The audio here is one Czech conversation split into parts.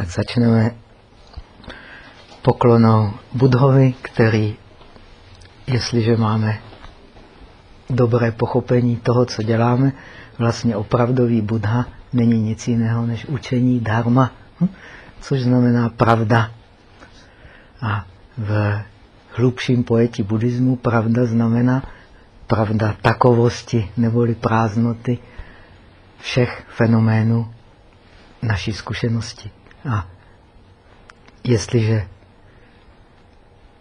Tak začneme poklonou Budhovi, který, jestliže máme dobré pochopení toho, co děláme, vlastně opravdový Buddha není nic jiného než učení dharma, hm? což znamená pravda. A v hlubším pojetí buddhismu pravda znamená pravda takovosti neboli prázdnoty všech fenoménů naší zkušenosti. A jestliže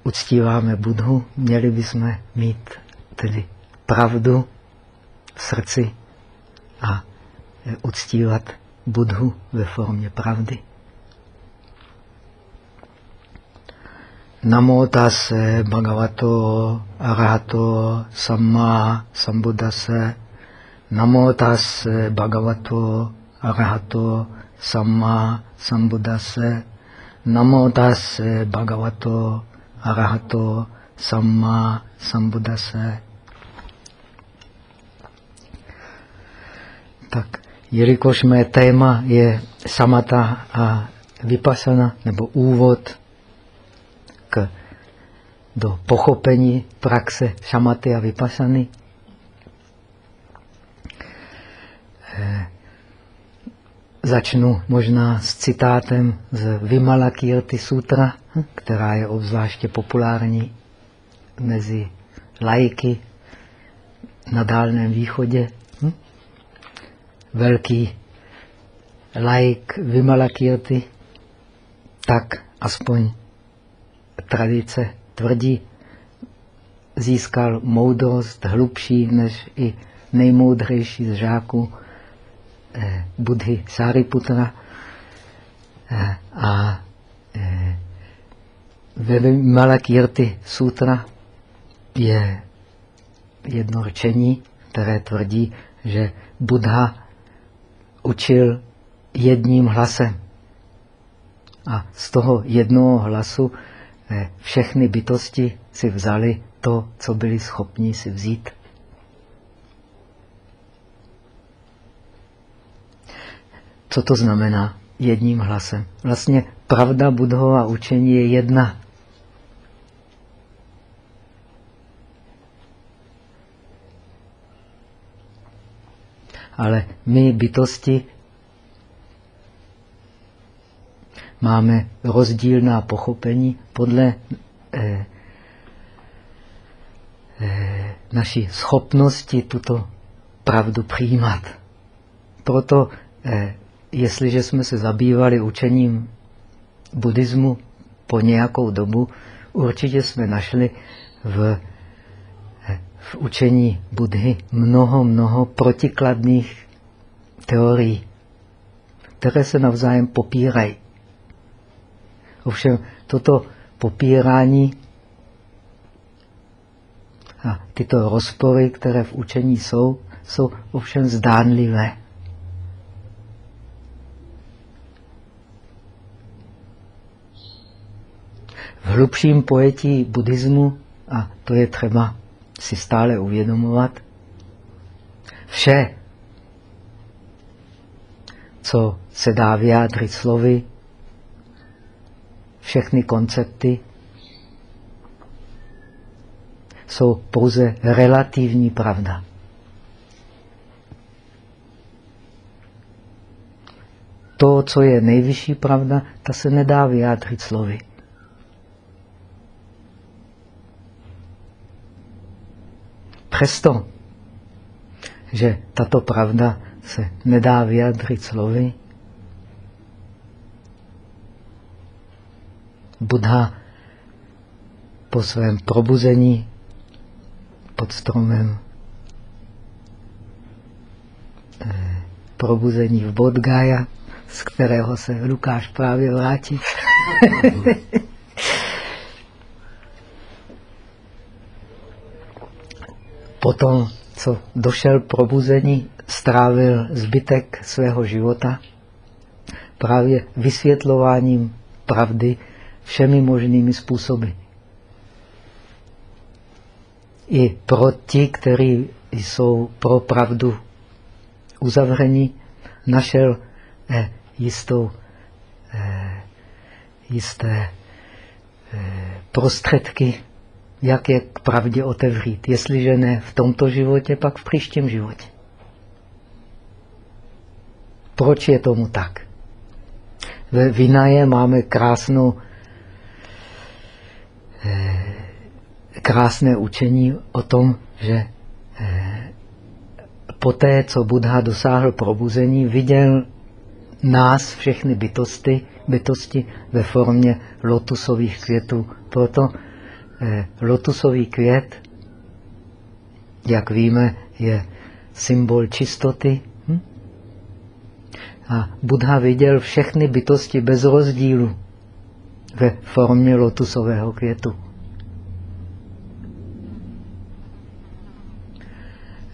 uctíváme Budhu, měli bychom mít tedy pravdu v srdci a uctívat Budhu ve formě pravdy. Namo tase bhagavato arahato samma sambuddhase Namo tase bhagavato arahato samma sambuddhase Namo tase bhagavato arahato samma sambuddhase Tak, jelikož mé téma je samata a vypasana, nebo úvod k, do pochopení praxe šamaty a vypasany. Eh, začnu možná s citátem z Vimalakirti Sutra, hm, která je obzvláště populární mezi lajky na Dálném východě. Velký laik Vimalakirti, tak aspoň tradice tvrdí, získal moudrost hlubší než i nejmoudřejší z žáků Budhy Sariputra. Eh, a eh, ve Malakirti Sutra je jedno řečení, které tvrdí, že Buddha učil jedním hlasem. A z toho jednoho hlasu všechny bytosti si vzali to, co byli schopni si vzít. Co to znamená jedním hlasem? Vlastně pravda Budhova učení je jedna. Ale my bytosti máme rozdílná pochopení podle eh, eh, naší schopnosti tuto pravdu přijímat. Proto, eh, jestliže jsme se zabývali učením buddhismu po nějakou dobu, určitě jsme našli v, v učení Budhy mnoho, mnoho protikladných teorií, které se navzájem popírají. Ovšem toto popírání a tyto rozpory, které v učení jsou, jsou ovšem zdánlivé. V hlubším pojetí buddhismu, a to je třeba si stále uvědomovat, vše, co se dá vyjádřit slovy, všechny koncepty jsou pouze relativní pravda. To, co je nejvyšší pravda, ta se nedá vyjádřit slovy. Přesto, že tato pravda se nedá vyjádřit slovy, Buddha po svém probuzení pod stromem eh, probuzení v Bodgaya, z kterého se Lukáš právě vrátí. Potom, co došel probuzení, strávil zbytek svého života právě vysvětlováním pravdy všemi možnými způsoby. I pro ti, kteří jsou pro pravdu uzavření, našel eh, jistou eh, jisté eh, prostředky, jak je k pravdě otevřít. Jestliže ne v tomto životě, pak v příštím životě. Proč je tomu tak? Ve Vinaje máme krásnou, eh, krásné učení o tom, že eh, poté, co Buddha dosáhl probuzení, viděl nás, všechny bytosti, bytosti ve formě lotusových květů. Proto lotusový květ, jak víme, je symbol čistoty. Hm? A Buddha viděl všechny bytosti bez rozdílu ve formě lotusového květu.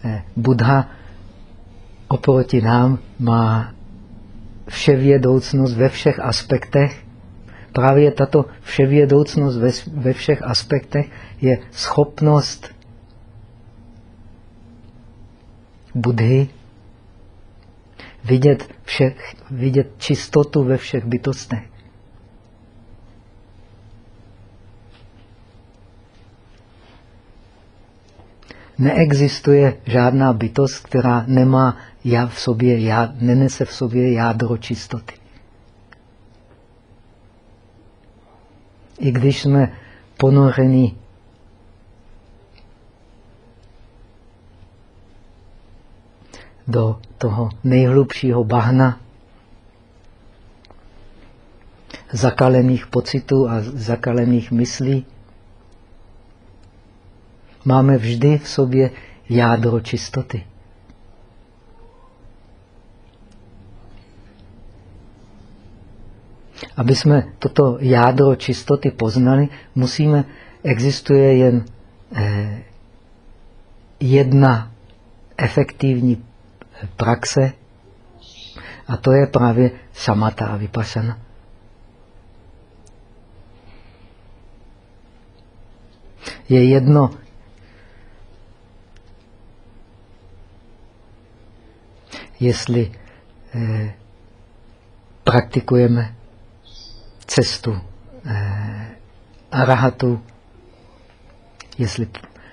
Eh, Buddha oproti nám má vševědoucnost ve všech aspektech. Právě tato vševědoucnost ve, ve všech aspektech je schopnost Budhy vidět, všech, vidět čistotu ve všech bytostech. Neexistuje žádná bytost, která nemá já v sobě, já, nenese v sobě jádro čistoty. I když jsme ponoreni do toho nejhlubšího bahna zakalených pocitů a zakalených myslí, máme vždy v sobě jádro čistoty. Aby jsme toto jádro čistoty poznali, musíme, existuje jen eh, jedna efektivní praxe a to je právě samata a vypasana. Je jedno, jestli eh, praktikujeme cestu eh, arahatu, jestli,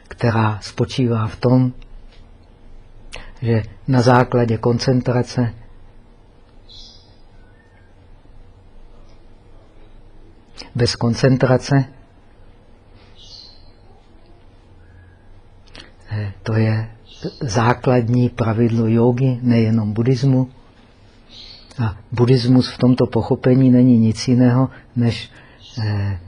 která spočívá v tom, že na základě koncentrace bez koncentrace eh, to je základní pravidlo jogy, nejenom buddhismu. A buddhismus v tomto pochopení není nic jiného, než eh,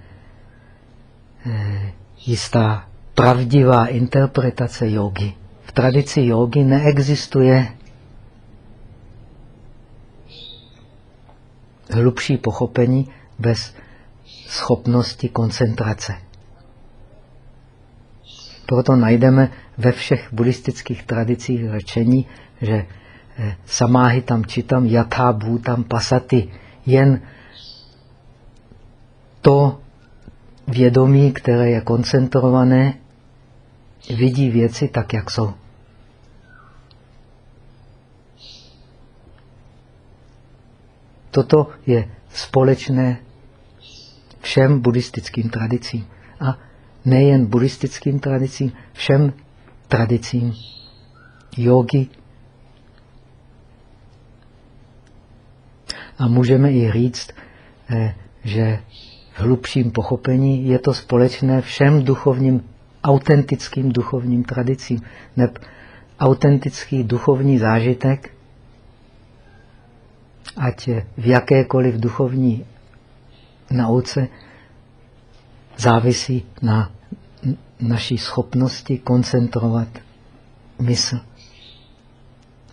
eh, jistá pravdivá interpretace jogy. V tradici jogy neexistuje hlubší pochopení bez schopnosti koncentrace. Proto najdeme ve všech buddhistických tradicích řečení, že eh, samáhy tam čitam, jatá bhutam pasati. Jen to vědomí, které je koncentrované, vidí věci tak, jak jsou. Toto je společné všem buddhistickým tradicím. A nejen buddhistickým tradicím, všem tradicím jogy. A můžeme i říct, eh, že v hlubším pochopení je to společné všem duchovním, autentickým duchovním tradicím. Neb autentický duchovní zážitek, ať v jakékoliv duchovní nauce, závisí na naší schopnosti koncentrovat mysl.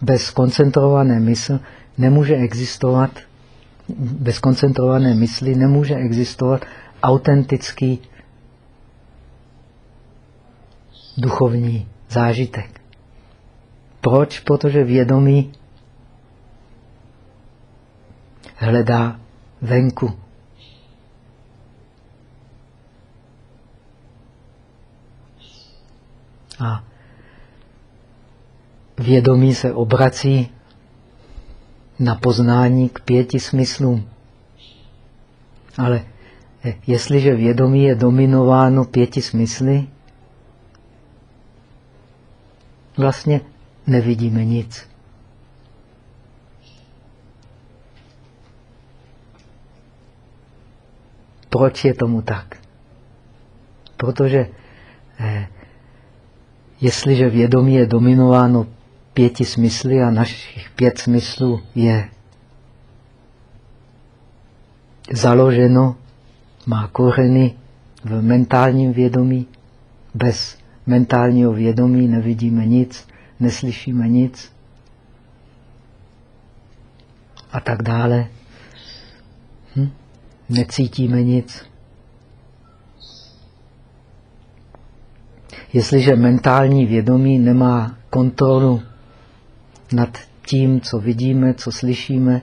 Bez koncentrované mysl nemůže existovat, bez koncentrované mysli nemůže existovat autentický duchovní zážitek. Proč? Protože vědomí hledá venku. A vědomí se obrací na poznání k pěti smyslům. Ale eh, jestliže vědomí je dominováno pěti smysly, vlastně nevidíme nic. Proč je tomu tak? Protože eh, jestliže vědomí je dominováno pěti smysly a našich pět smyslů je založeno, má kořeny v mentálním vědomí. Bez mentálního vědomí nevidíme nic, neslyšíme nic a tak dále. Hm? Necítíme nic. Jestliže mentální vědomí nemá kontrolu nad tím, co vidíme, co slyšíme,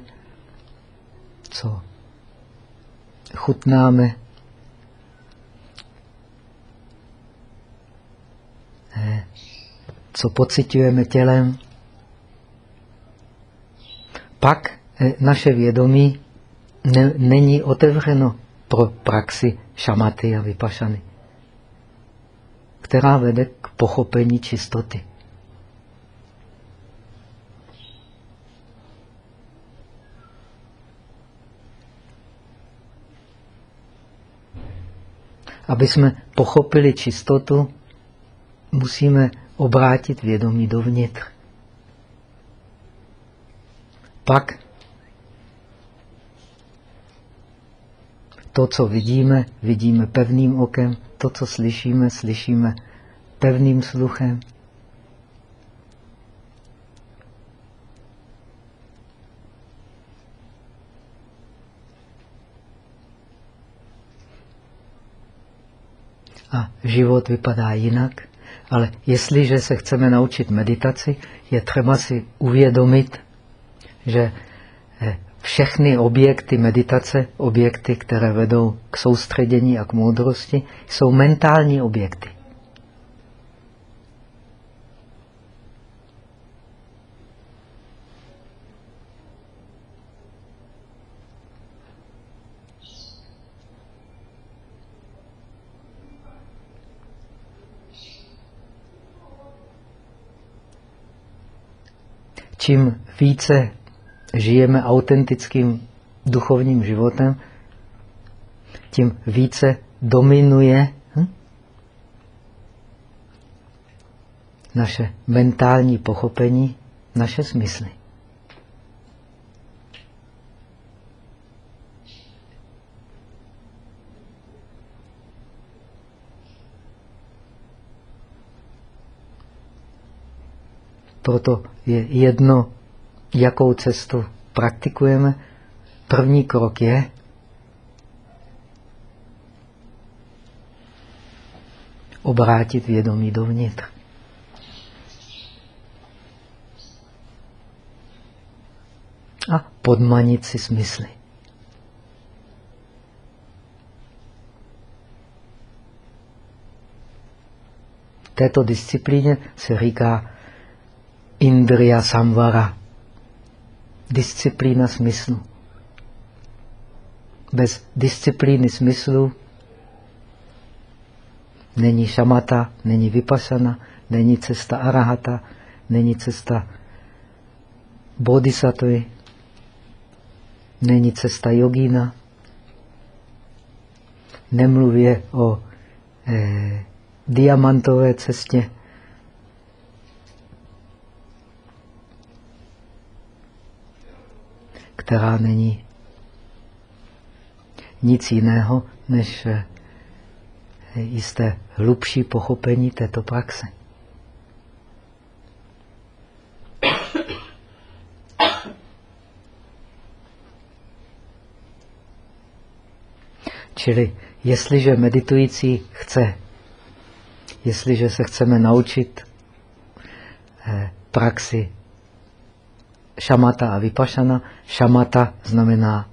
co chutnáme, co pocitujeme tělem, pak eh, naše vědomí ne, není otevřeno pro praxi šamaty a vypašany, která vede k pochopení čistoty. Aby jsme pochopili čistotu, musíme obrátit vědomí dovnitř. Pak to, co vidíme, vidíme pevným okem, to, co slyšíme, slyšíme pevným sluchem. A život vypadá jinak, ale jestliže se chceme naučit meditaci, je třeba si uvědomit, že eh, všechny objekty meditace, objekty, které vedou k soustředění a k moudrosti, jsou mentální objekty. Čím více žijeme autentickým duchovním životem, tím více dominuje hm? naše mentální pochopení, naše smysly. Proto je jedno, jakou cestu praktikujeme. První krok je obrátit vědomí dovnitř. A podmanit si smysly. této disciplíně se říká Indriya Samvara disciplína smyslu. Bez disciplíny smyslu není šamata, není vypasana, není cesta arahata, není cesta bodhisattvy, není cesta jogína. Nemluvě o eh, diamantové cestě, která není nic jiného než eh, jisté hlubší pochopení této praxe. Čili jestliže meditující chce, jestliže se chceme naučit eh, praxi šamata a vypašana. Šamata znamená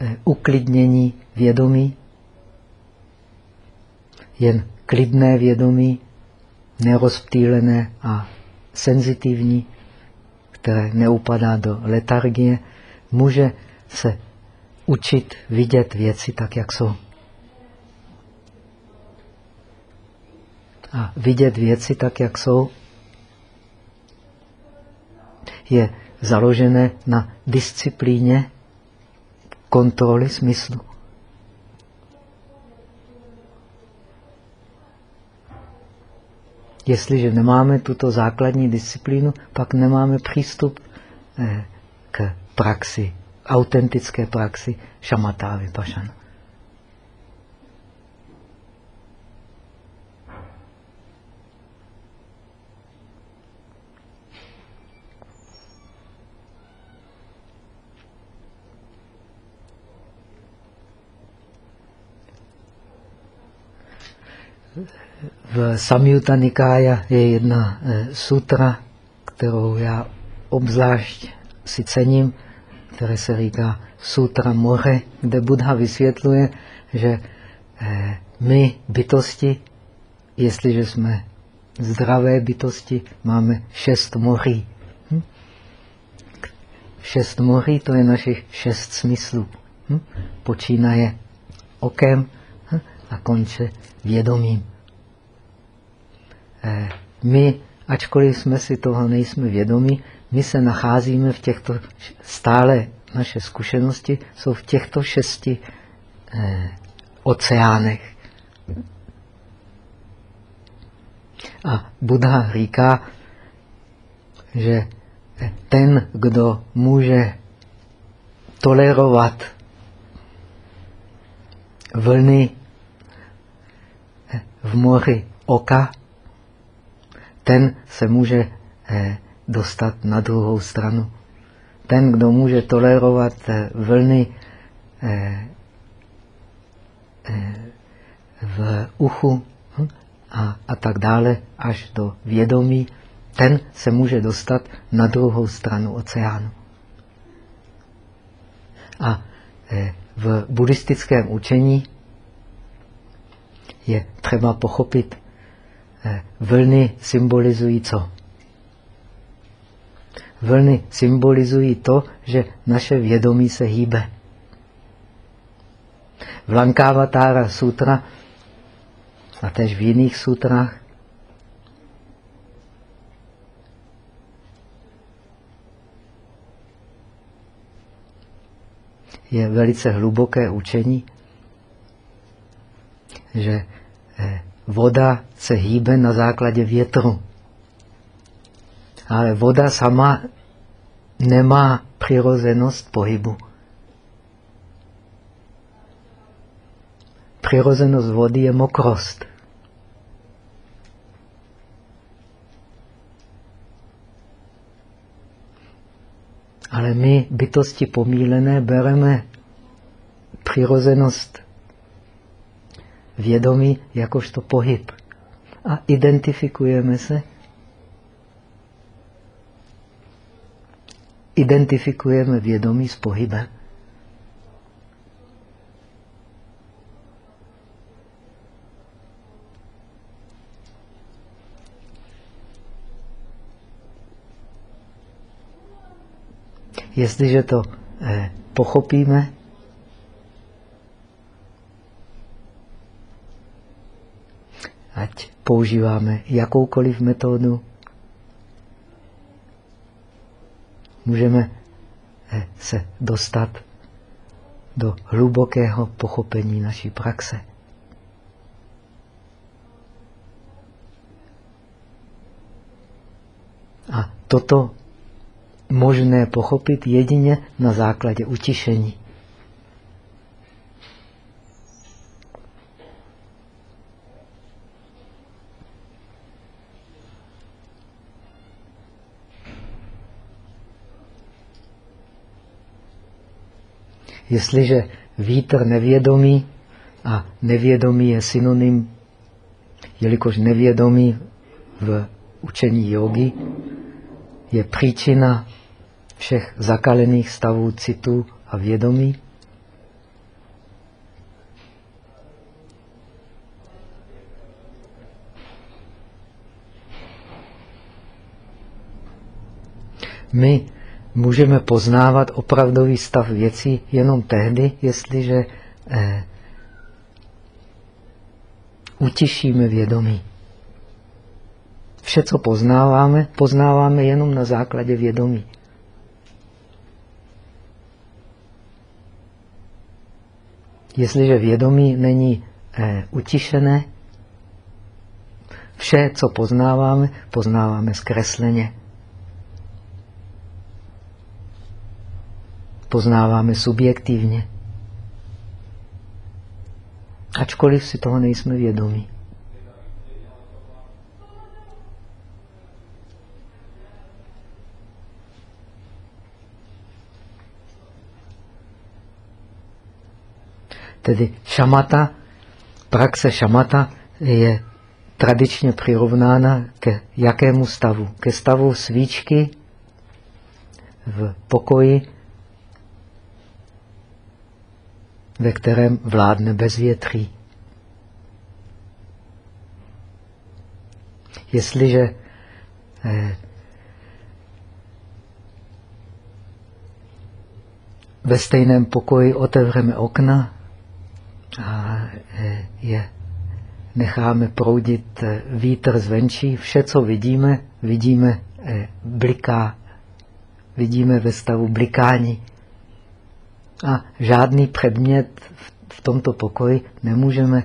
eh, uklidnění vědomí, jen klidné vědomí, nerozptýlené a senzitivní, které neupadá do letargie, může se učit vidět věci tak, jak jsou. A vidět věci tak, jak jsou, je založené na disciplíně kontroly smyslu. Jestliže nemáme tuto základní disciplínu, pak nemáme přístup eh, k praxi, autentické praxi šamatá vypašana. V Samyutta Nikája je jedna eh, sutra, kterou já obzvlášť si cením, které se říká Sutra More, kde Buddha vysvětluje, že eh, my bytosti, jestliže jsme zdravé bytosti, máme šest moří. Hm? Šest moří to je našich šest smyslů. Hm? Počínaje okem hm? a konče vědomím. Eh, my, ačkoliv jsme si toho nejsme vědomi, my se nacházíme v těchto stále naše zkušenosti jsou v těchto šesti eh, oceánech. A Buddha říká, že ten, kdo může tolerovat vlny v moři oka, ten se může eh, dostat na druhou stranu. Ten, kdo může tolerovat eh, vlny eh, v uchu hm, a, a tak dále až do vědomí, ten se může dostat na druhou stranu oceánu. A v buddhistickém učení je třeba pochopit, vlny symbolizují co? Vlny symbolizují to, že naše vědomí se hýbe. V Lankavatara sutra a tež v jiných sutrách je velice hluboké učení, že eh, voda se hýbe na základě větru. Ale voda sama nemá přirozenost pohybu. Přirozenost vody je mokrost. Ale my, bytosti pomílené, bereme přirozenost vědomí jakožto pohyb. A identifikujeme se. Identifikujeme vědomí s pohybem. Jestliže to eh, pochopíme, ať používáme jakoukoliv metodu, můžeme eh, se dostat do hlubokého pochopení naší praxe. A toto možné pochopit jedině na základě utišení. Jestliže vítr nevědomí a nevědomí je synonym, jelikož nevědomí v učení jogy je příčina všech zakalených stavů citů a vědomí, my můžeme poznávat opravdový stav věcí jenom tehdy, jestliže eh, utišíme vědomí. Vše, co poznáváme, poznáváme jenom na základě vědomí. Jestliže vědomí není eh, utišené, vše, co poznáváme, poznáváme zkresleně. Poznáváme subjektivně. Ačkoliv si toho nejsme vědomí. Tedy šamata, praxe šamata je tradičně přirovnána ke jakému stavu? Ke stavu svíčky v pokoji, ve kterém vládne bezvětří. Jestliže eh, ve stejném pokoji otevřeme okna, a e, je necháme proudit e, vítr zvenčí, vše, co vidíme, vidíme e, bliká, vidíme ve stavu blikání. A žádný předmět v tomto pokoji nemůžeme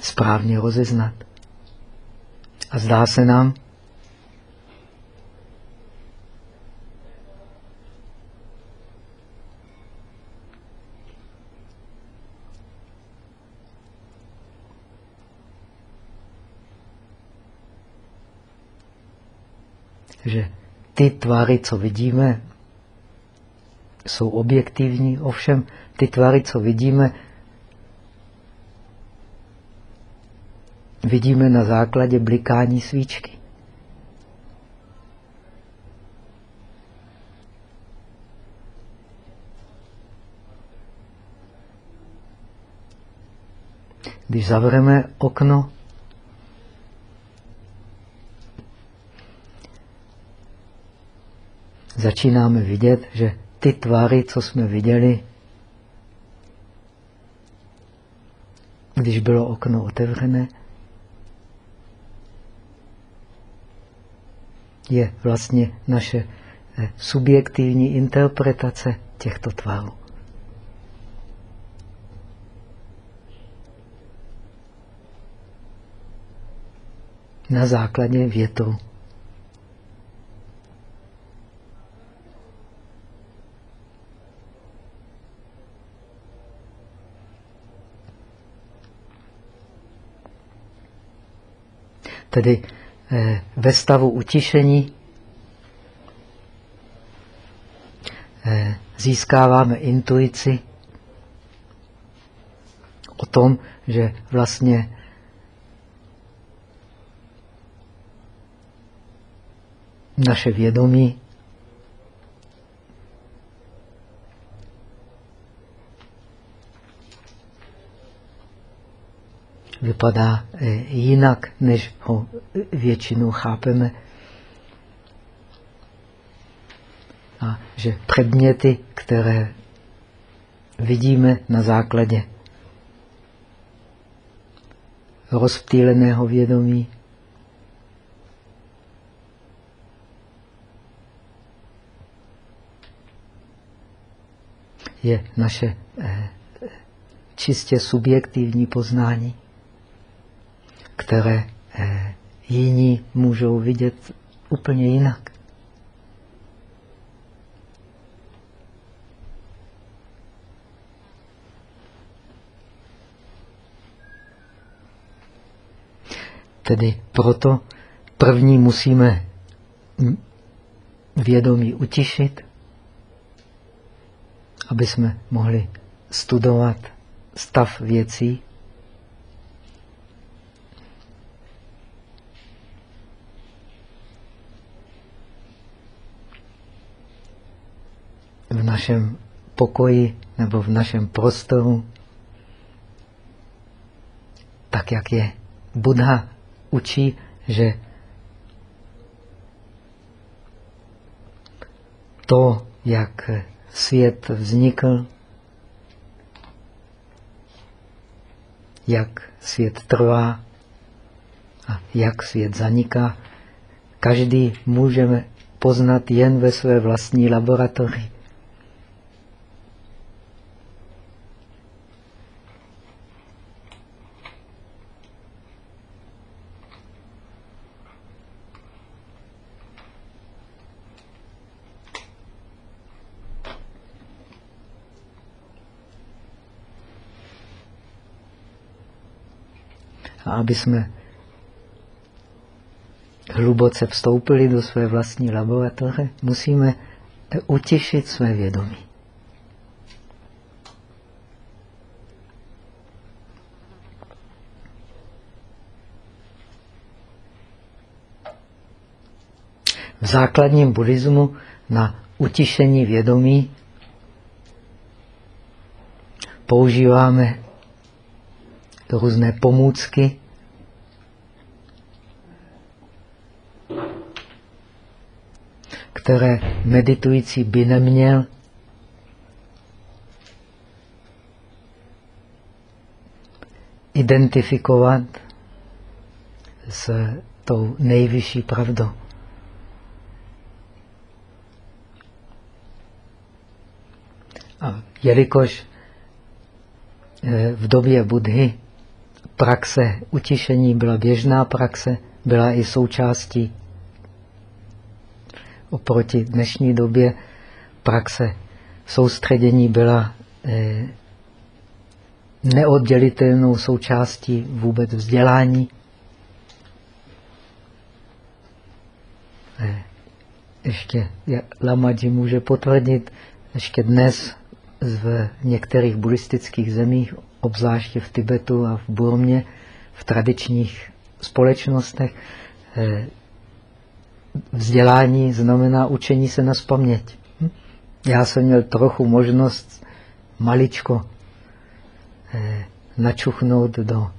správně rozeznat. A zdá se nám, že ty tvary, co vidíme, jsou objektivní, ovšem ty tvary, co vidíme, vidíme na základě blikání svíčky. Když zavřeme okno, začínáme vidět, že ty tvary, co jsme viděli, když bylo okno otevřené, je vlastně naše eh, subjektivní interpretace těchto tvarů. Na základě větru. Tedy eh, ve stavu utišení. Eh, získáváme intuici o tom, že vlastně naše vědomí vypadá eh, jinak, než ho většinou chápeme. A že předměty, které vidíme na základě rozptýleného vědomí, je naše eh, čistě subjektivní poznání které eh, jiní můžou vidět úplně jinak. Tedy proto první musíme vědomí utišit, aby jsme mohli studovat stav věcí v našem pokoji nebo v našem prostoru, tak jak je Buddha učí, že to, jak svět vznikl, jak svět trvá a jak svět zaniká, každý můžeme poznat jen ve své vlastní laboratoři. A aby jsme hluboce vstoupili do své vlastní laboratoře, musíme utěšit své vědomí. V základním buddhismu na utišení vědomí používáme různé pomůcky, které meditující by neměl identifikovat s tou nejvyšší pravdou. A jelikož eh, v době Budhy praxe utišení byla běžná praxe, byla i součástí oproti dnešní době praxe soustředění byla eh, neoddělitelnou součástí vůbec vzdělání. Eh, ještě Lamadži může potvrdit, ještě dnes v některých buddhistických zemích, obzvláště v Tibetu a v Burmě, v tradičních společnostech, eh, vzdělání znamená učení se na spaměť. Hm? Já jsem měl trochu možnost maličko eh, načuchnout do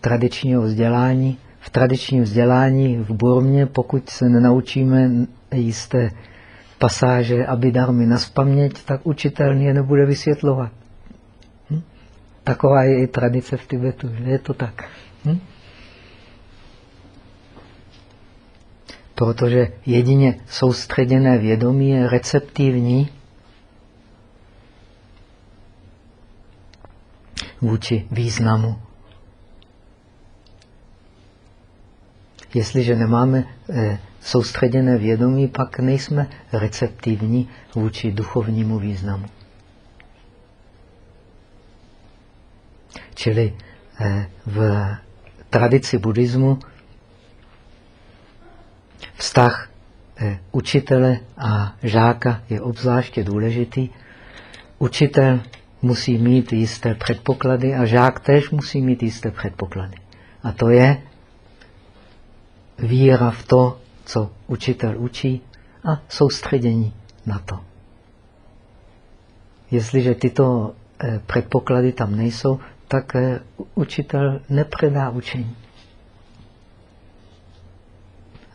tradičního vzdělání. V tradičním vzdělání v Burmě, pokud se nenaučíme jisté pasáže Abidarmy na spaměť, tak učitel je nebude vysvětlovat. Hm? Taková je i tradice v Tibetu, že je to tak. Hm? Protože jedině soustředěné vědomí je receptivní vůči významu. Jestliže nemáme eh, soustředěné vědomí, pak nejsme receptivní vůči duchovnímu významu. Čili eh, v tradici buddhismu Vztah eh, učitele a žáka je obzvláště důležitý. Učitel musí mít jisté předpoklady a žák též musí mít jisté předpoklady. A to je víra v to, co učitel učí a soustředění na to. Jestliže tyto eh, předpoklady tam nejsou, tak eh, učitel nepředá učení.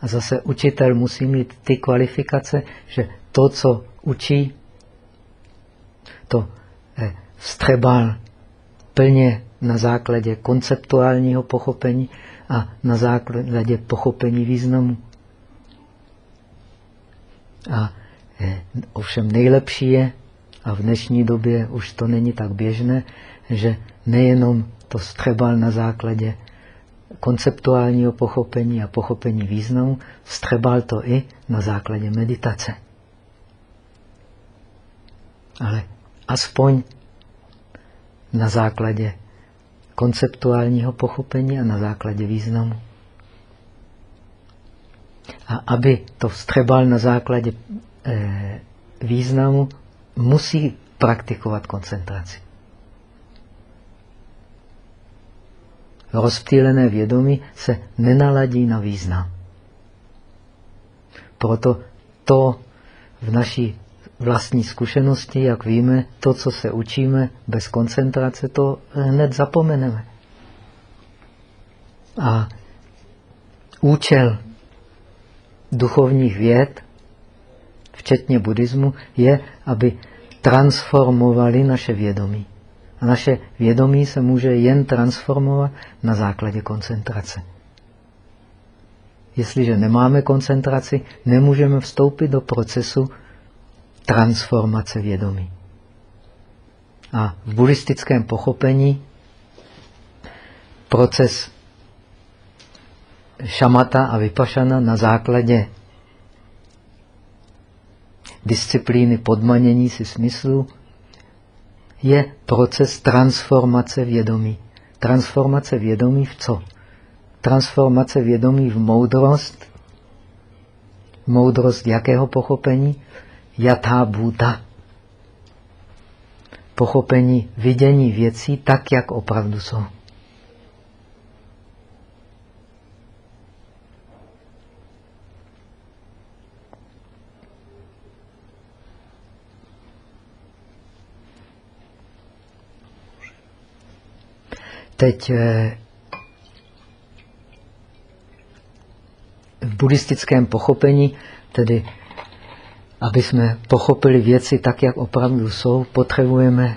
A zase učitel musí mít ty kvalifikace, že to, co učí, to eh, vstřebal plně na základě konceptuálního pochopení a na základě pochopení významu. A eh, ovšem nejlepší je, a v dnešní době už to není tak běžné, že nejenom to střebal na základě konceptuálního pochopení a pochopení významu, vstřebal to i na základě meditace. Ale aspoň na základě konceptuálního pochopení a na základě významu. A aby to vstřebal na základě eh, významu, musí praktikovat koncentraci. Rozptýlené vědomí se nenaladí na význam. Proto to v naší vlastní zkušenosti, jak víme, to, co se učíme bez koncentrace, to hned zapomeneme. A účel duchovních věd, včetně buddhismu, je, aby transformovali naše vědomí. A naše vědomí se může jen transformovat na základě koncentrace. Jestliže nemáme koncentraci, nemůžeme vstoupit do procesu transformace vědomí. A v buddhistickém pochopení proces šamata a vypašana na základě disciplíny podmanění si smyslu je proces transformace vědomí. Transformace vědomí v co? Transformace vědomí v moudrost. Moudrost jakého pochopení? Jatá Buddha. Pochopení vidění věcí tak, jak opravdu jsou. Teď eh, v buddhistickém pochopení, tedy aby jsme pochopili věci tak, jak opravdu jsou, potřebujeme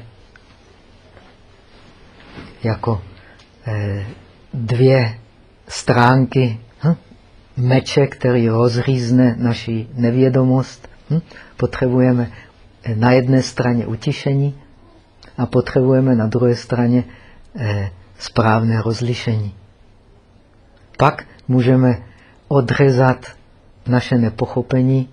jako eh, dvě stránky hm? meče, který rozřízne naši nevědomost. Hm? Potřebujeme eh, na jedné straně utišení a potřebujeme na druhé straně správné rozlišení. Pak můžeme odřezat naše nepochopení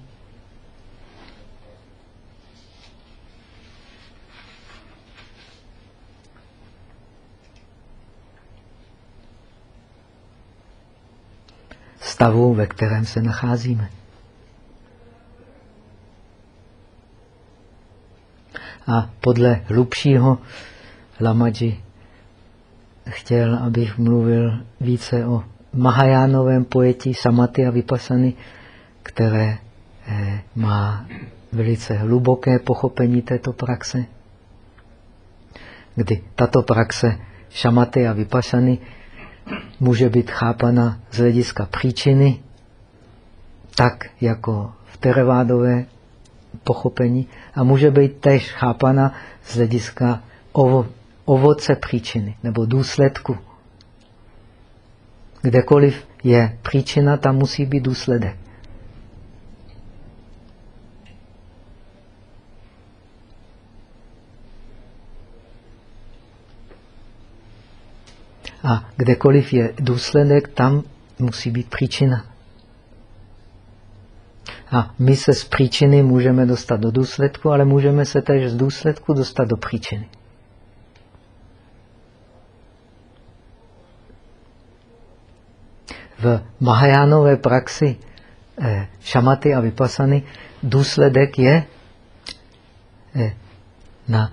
stavu, ve kterém se nacházíme. A podle hlubšího Lamaji chtěl, abych mluvil více o Mahajánovém pojetí samaty a vypasany, které eh, má velice hluboké pochopení této praxe, kdy tato praxe šamaty a vypasany může být chápana z hlediska příčiny, tak jako v terevádové pochopení, a může být též chápana z hlediska ovoce příčiny nebo důsledku. Kdekoliv je příčina, tam musí být důsledek. A kdekoliv je důsledek, tam musí být příčina. A my se z příčiny můžeme dostat do důsledku, ale můžeme se též z důsledku dostat do příčiny. V Mahajánové praxi eh, šamaty a vypasany důsledek je eh, na,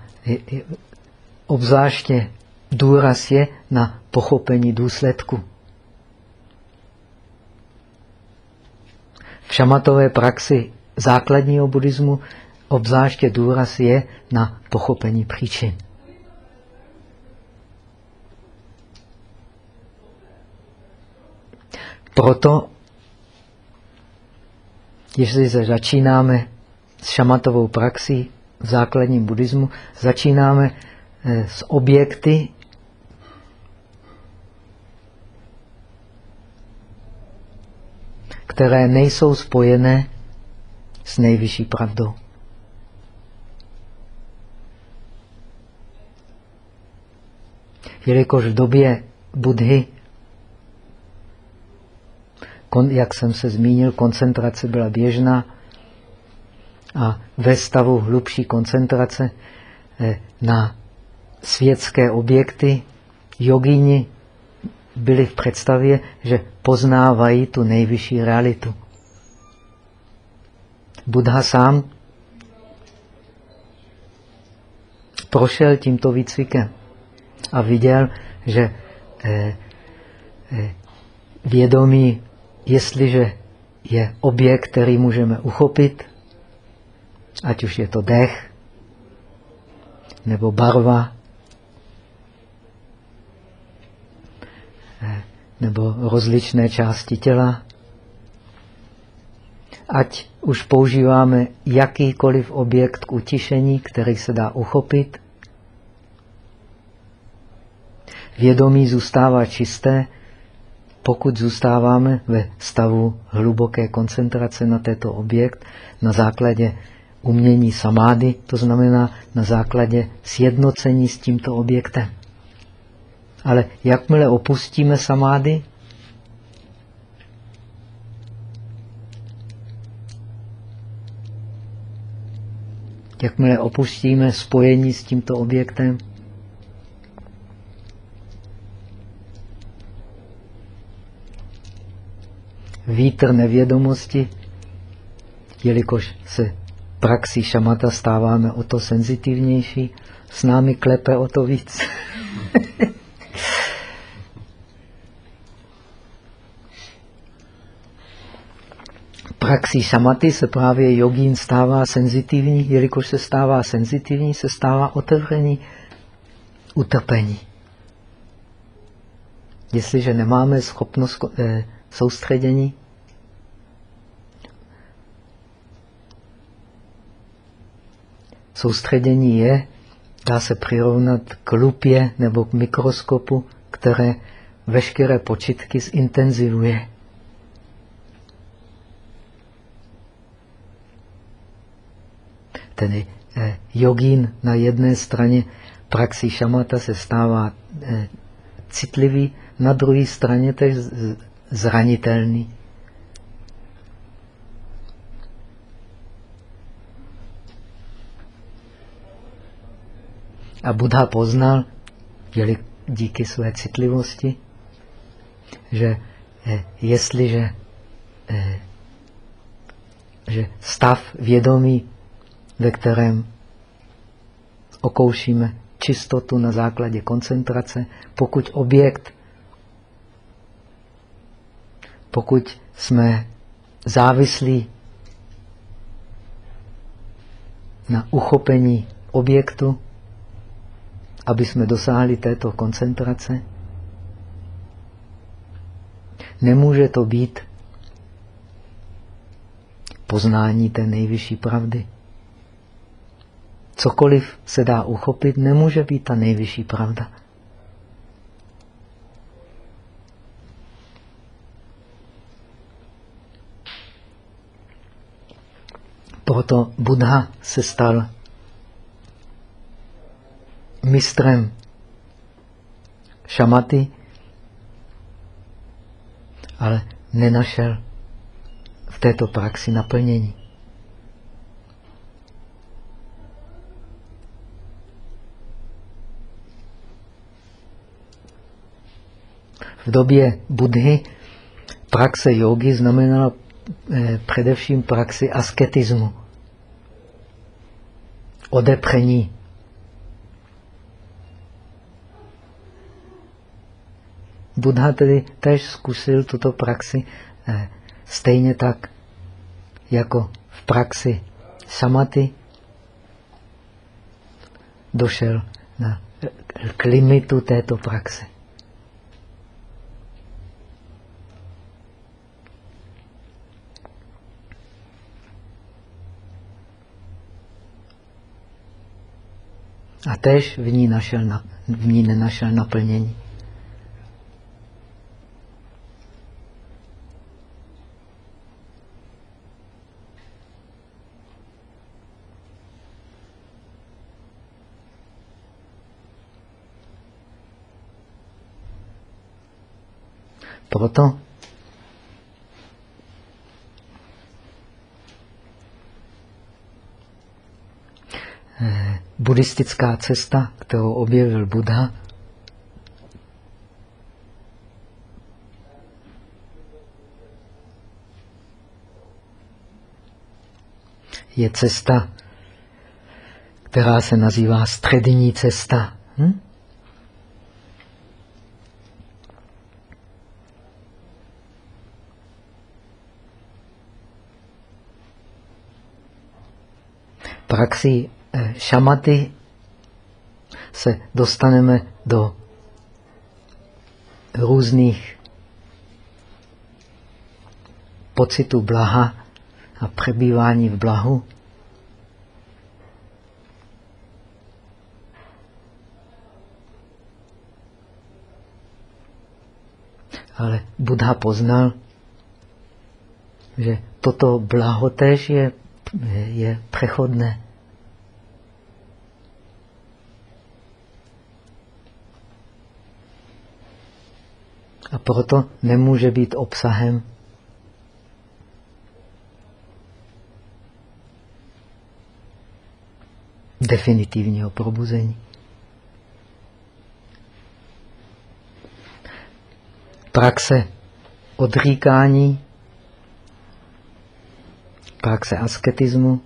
obzvláště důraz je na pochopení důsledku. V šamatové praxi základního buddhismu obzvláště důraz je na pochopení příčin. Proto, jestli se začínáme s šamatovou praxí v základním buddhismu, začínáme eh, s objekty, které nejsou spojené s nejvyšší pravdou. Jelikož v době Budhy jak jsem se zmínil, koncentrace byla běžná a ve stavu hlubší koncentrace eh, na světské objekty jogíni byli v představě, že poznávají tu nejvyšší realitu. Buddha sám prošel tímto výcvikem a viděl, že eh, eh, vědomí jestliže je objekt, který můžeme uchopit, ať už je to dech, nebo barva, eh, nebo rozličné části těla. Ať už používáme jakýkoliv objekt k utišení, který se dá uchopit, vědomí zůstává čisté, pokud zůstáváme ve stavu hluboké koncentrace na tento objekt na základě umění samády, to znamená na základě sjednocení s tímto objektem. Ale jakmile opustíme samády, jakmile opustíme spojení s tímto objektem, vítr nevědomosti, jelikož se praxi šamata stáváme o to senzitivnější, s námi klepe o to víc. praxi šamaty se právě jogín stává senzitivní, jelikož se stává senzitivní, se stává otevření utrpení. Jestliže nemáme schopnost eh, soustředění, soustředění je, dá se přirovnat k lupě nebo k mikroskopu, které veškeré počitky zintenzivuje. Tedy eh, jogín na jedné straně praxi šamata se stává eh, citlivý, na druhé straně tež zranitelný. A Buddha poznal, díky své citlivosti, že eh, jestliže eh, že stav vědomí ve kterém okoušíme čistotu na základě koncentrace. Pokud objekt, pokud jsme závislí na uchopení objektu, aby jsme dosáhli této koncentrace, nemůže to být poznání té nejvyšší pravdy cokoliv se dá uchopit, nemůže být ta nejvyšší pravda. Proto Buddha se stal mistrem šamaty, ale nenašel v této praxi naplnění. V době Budhy praxe jogy znamenala především praxi asketismu. Odepření. Buddha tedy tež zkusil tuto praxi eh, stejně tak jako v praxi samaty došel na, k limitu této praxe. A tež v ní, našel, v ní nenašel naplnění. Proto buddhistická cesta, kterou objevil Buddha, je cesta, která se nazývá střední cesta. Hm? Praxi šamaty se dostaneme do různých pocitu blaha a přebývání v blahu. Ale Buddha poznal, že toto blaho tež je, je přechodné. A proto nemůže být obsahem definitivního probuzení. Praxe odříkání, praxe asketismu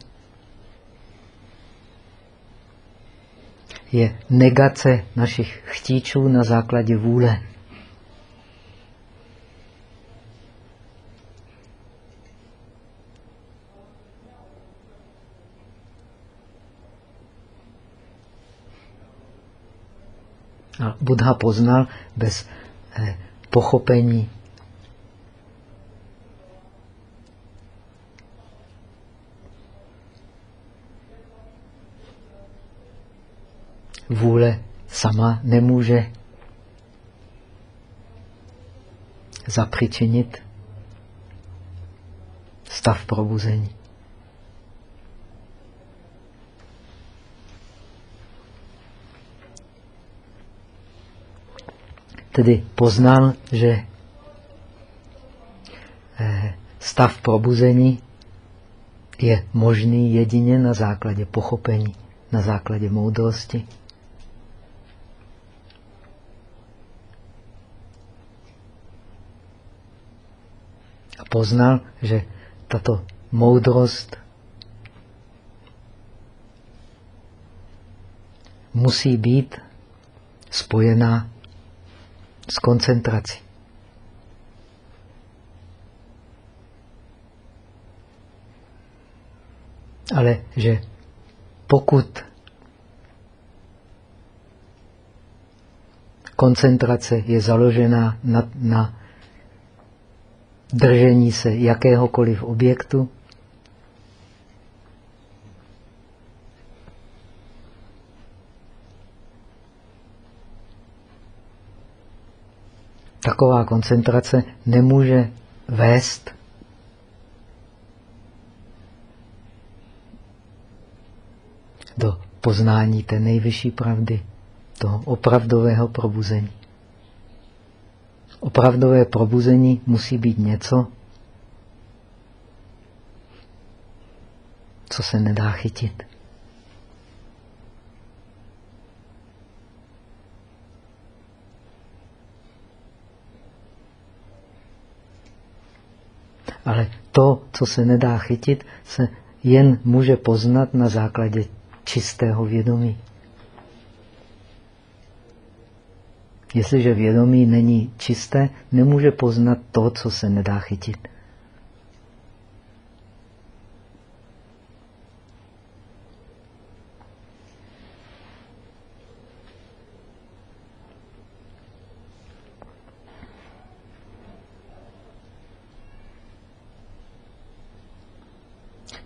je negace našich chtíčů na základě vůle. A Buddha poznal bez eh, pochopení vůle sama nemůže zapřičinit stav probuzení. Tedy poznal, že eh, stav probuzení je možný jedině na základě pochopení, na základě moudrosti. A poznal, že tato moudrost musí být spojená s koncentrací. Ale že pokud koncentrace je založena na, na držení se jakéhokoliv objektu, taková koncentrace nemůže vést do poznání té nejvyšší pravdy, toho opravdového probuzení. Opravdové probuzení musí být něco, co se nedá chytit. Ale to, co se nedá chytit, se jen může poznat na základě čistého vědomí. Jestliže vědomí není čisté, nemůže poznat to, co se nedá chytit.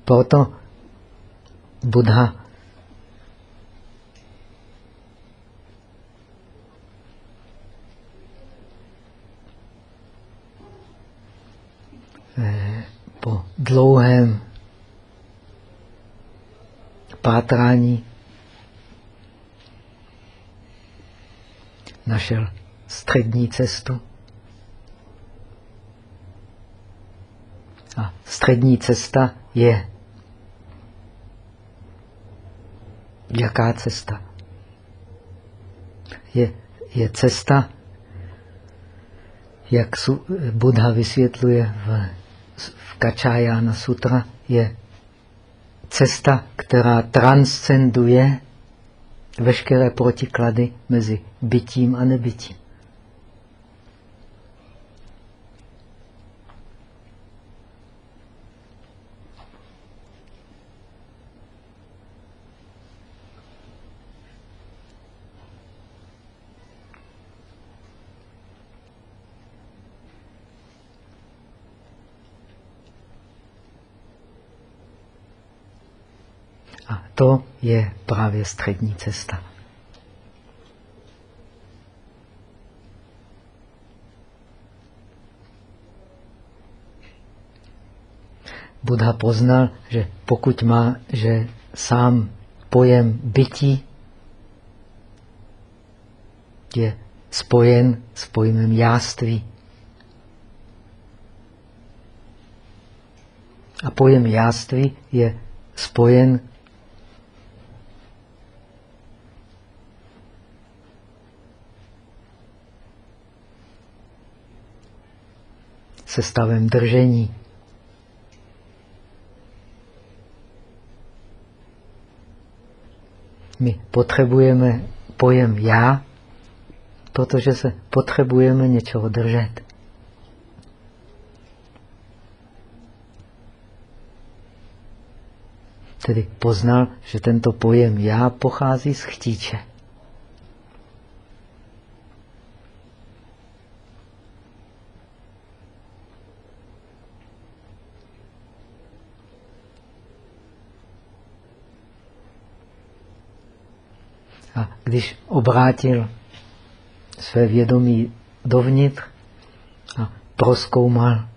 Proto Buddha eh, po dlouhém pátrání našel střední cestu. A střední cesta je Jaká cesta? Je, je cesta, jak Buddha vysvětluje v, v Kačájána sutra, je cesta, která transcenduje veškeré protiklady mezi bytím a nebytím. To je právě střední cesta. Buddha poznal, že pokud má, že sám pojem bytí je spojen s pojmem jáství. A pojem jáství je spojen se stavem držení. My potřebujeme pojem já, protože se potřebujeme něčeho držet. Tedy poznal, že tento pojem já pochází z chtíče. A když obrátil své vědomí dovnitř a proskoumal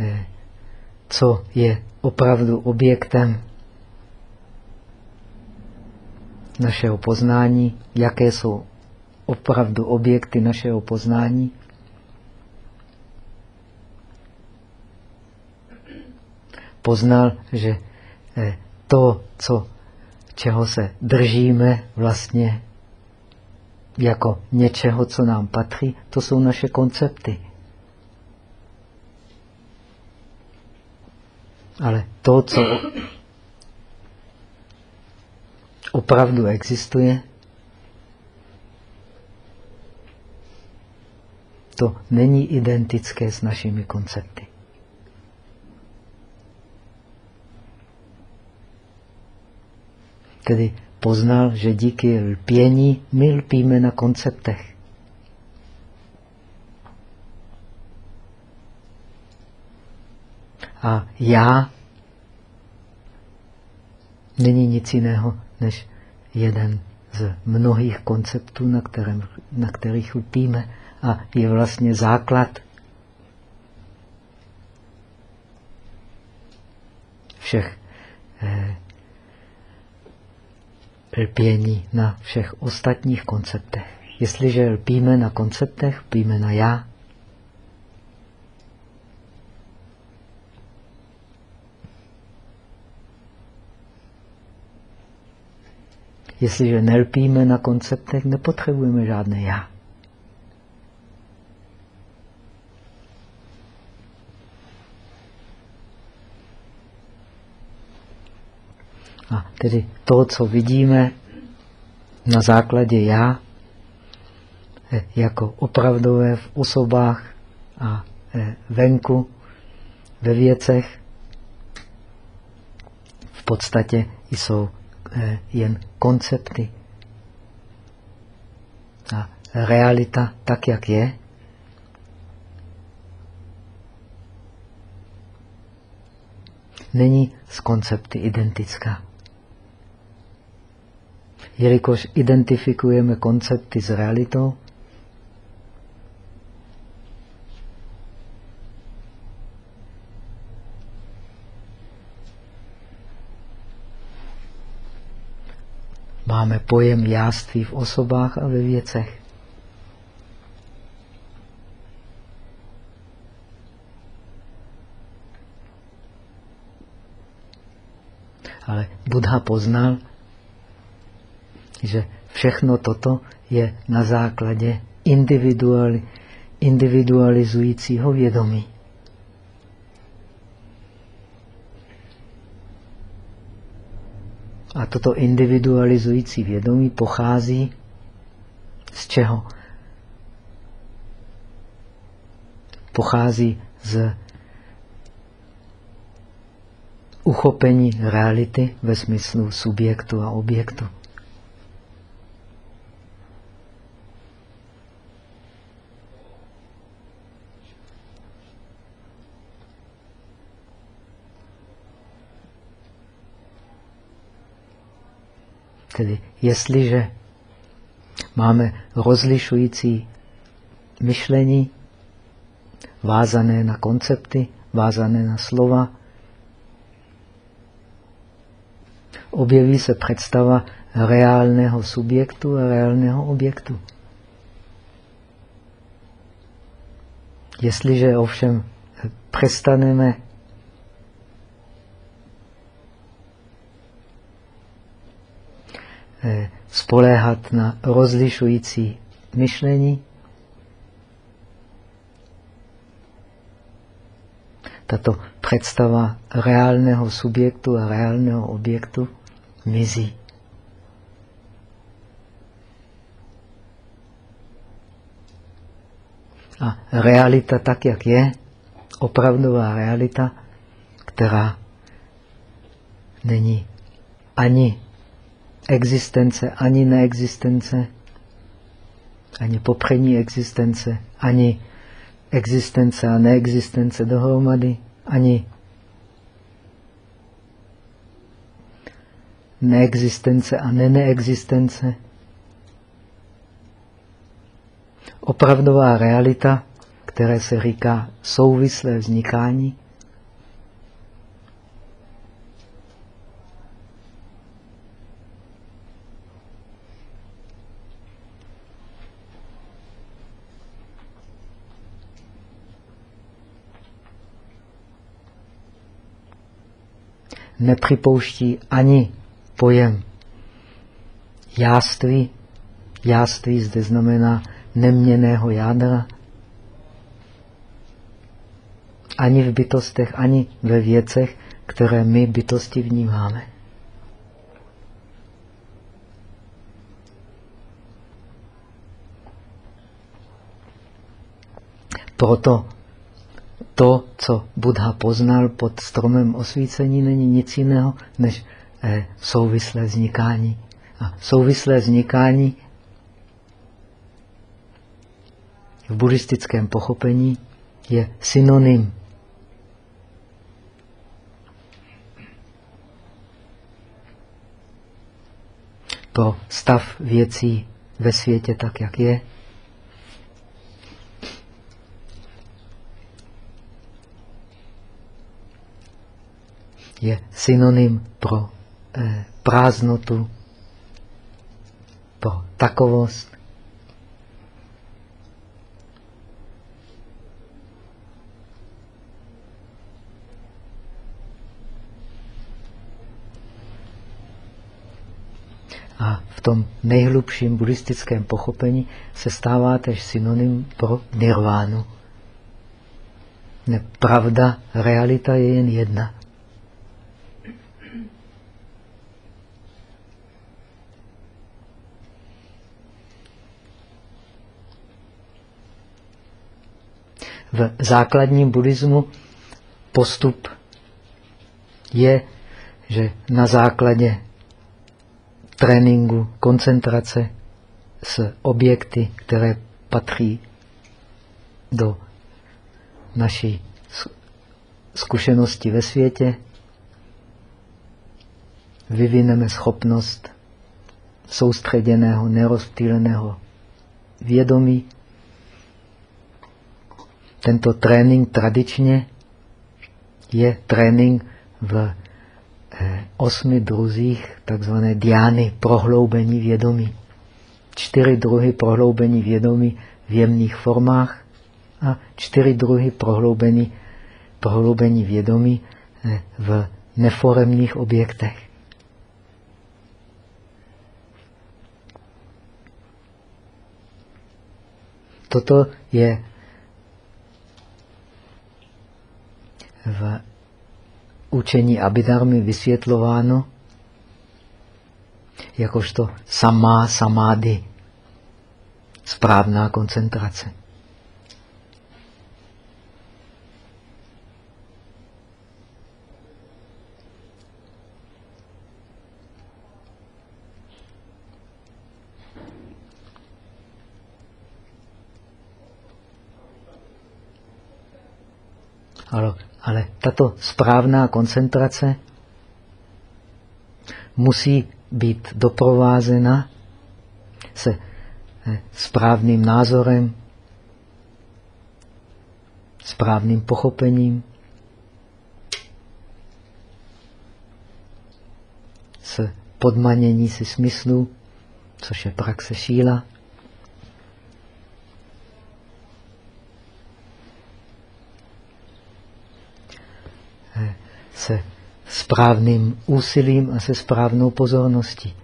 eh, co je opravdu objektem našeho poznání, jaké jsou opravdu objekty našeho poznání, poznal, že eh, to, co, čeho se držíme vlastně jako něčeho, co nám patří, to jsou naše koncepty. Ale to, co opravdu existuje, to není identické s našimi koncepty. Tedy poznal, že díky lpění my lpíme na konceptech. A já není nic jiného než jeden z mnohých konceptů, na, kterém, na kterých lpíme a je vlastně základ všech eh, lpění na všech ostatních konceptech. Jestliže lpíme na konceptech, lpíme na já. Jestliže nelpíme na konceptech, nepotřebujeme žádné já. A tedy to, co vidíme na základě já, eh, jako opravdové v osobách a eh, venku, ve věcech, v podstatě jsou eh, jen koncepty. A realita tak, jak je, není s koncepty identická jelikož identifikujeme koncepty s realitou, Máme pojem jáství v osobách a ve věcech. Ale Buddha poznal, že všechno toto je na základě individuali, individualizujícího vědomí. A toto individualizující vědomí pochází z čeho? Pochází z uchopení reality ve smyslu subjektu a objektu. Tedy jestliže máme rozlišující myšlení, vázané na koncepty, vázané na slova, objeví se představa reálného subjektu a reálného objektu. Jestliže ovšem přestaneme eh, spoléhat na rozlišující myšlení, tato představa reálného subjektu a reálného objektu mizí. A realita tak, jak je, opravdová realita, která není ani existence, ani neexistence, ani popření existence, ani existence a neexistence dohromady, ani neexistence a neneexistence. Opravdová realita, které se říká souvislé vznikání, nepřipouští ani pojem jáství. Jáství zde znamená neměného jádra. Ani v bytostech, ani ve věcech, které my bytosti vnímáme. Proto to, co Buddha poznal pod stromem osvícení, není nic jiného než eh, souvislé vznikání. A souvislé vznikání v buddhistickém pochopení je synonym pro stav věcí ve světě tak, jak je. Je synonym pro eh, prázdnotu, pro takovost. A v tom nejhlubším buddhistickém pochopení se stává tež synonym pro nirvánu. Pravda, realita je jen jedna. V základním buddhismu postup je, že na základě tréninku, koncentrace s objekty, které patří do naší zkušenosti ve světě, vyvineme schopnost soustředěného, nerozptýleného vědomí, tento trénink tradičně je trénink v eh, osmi druzích takzvané diány, prohloubení vědomí. Čtyři druhy prohloubení vědomí v jemných formách a čtyři druhy prohloubení, prohloubení vědomí eh, v neforemních objektech. Toto je v učení Abhidharmy vysvětlováno jakožto samá samády, správná koncentrace. Ale ale tato správná koncentrace musí být doprovázena se eh, správným názorem, správným pochopením, s podmanění si smyslu, což je praxe šíla. Eh, se správným úsilím a se správnou pozorností.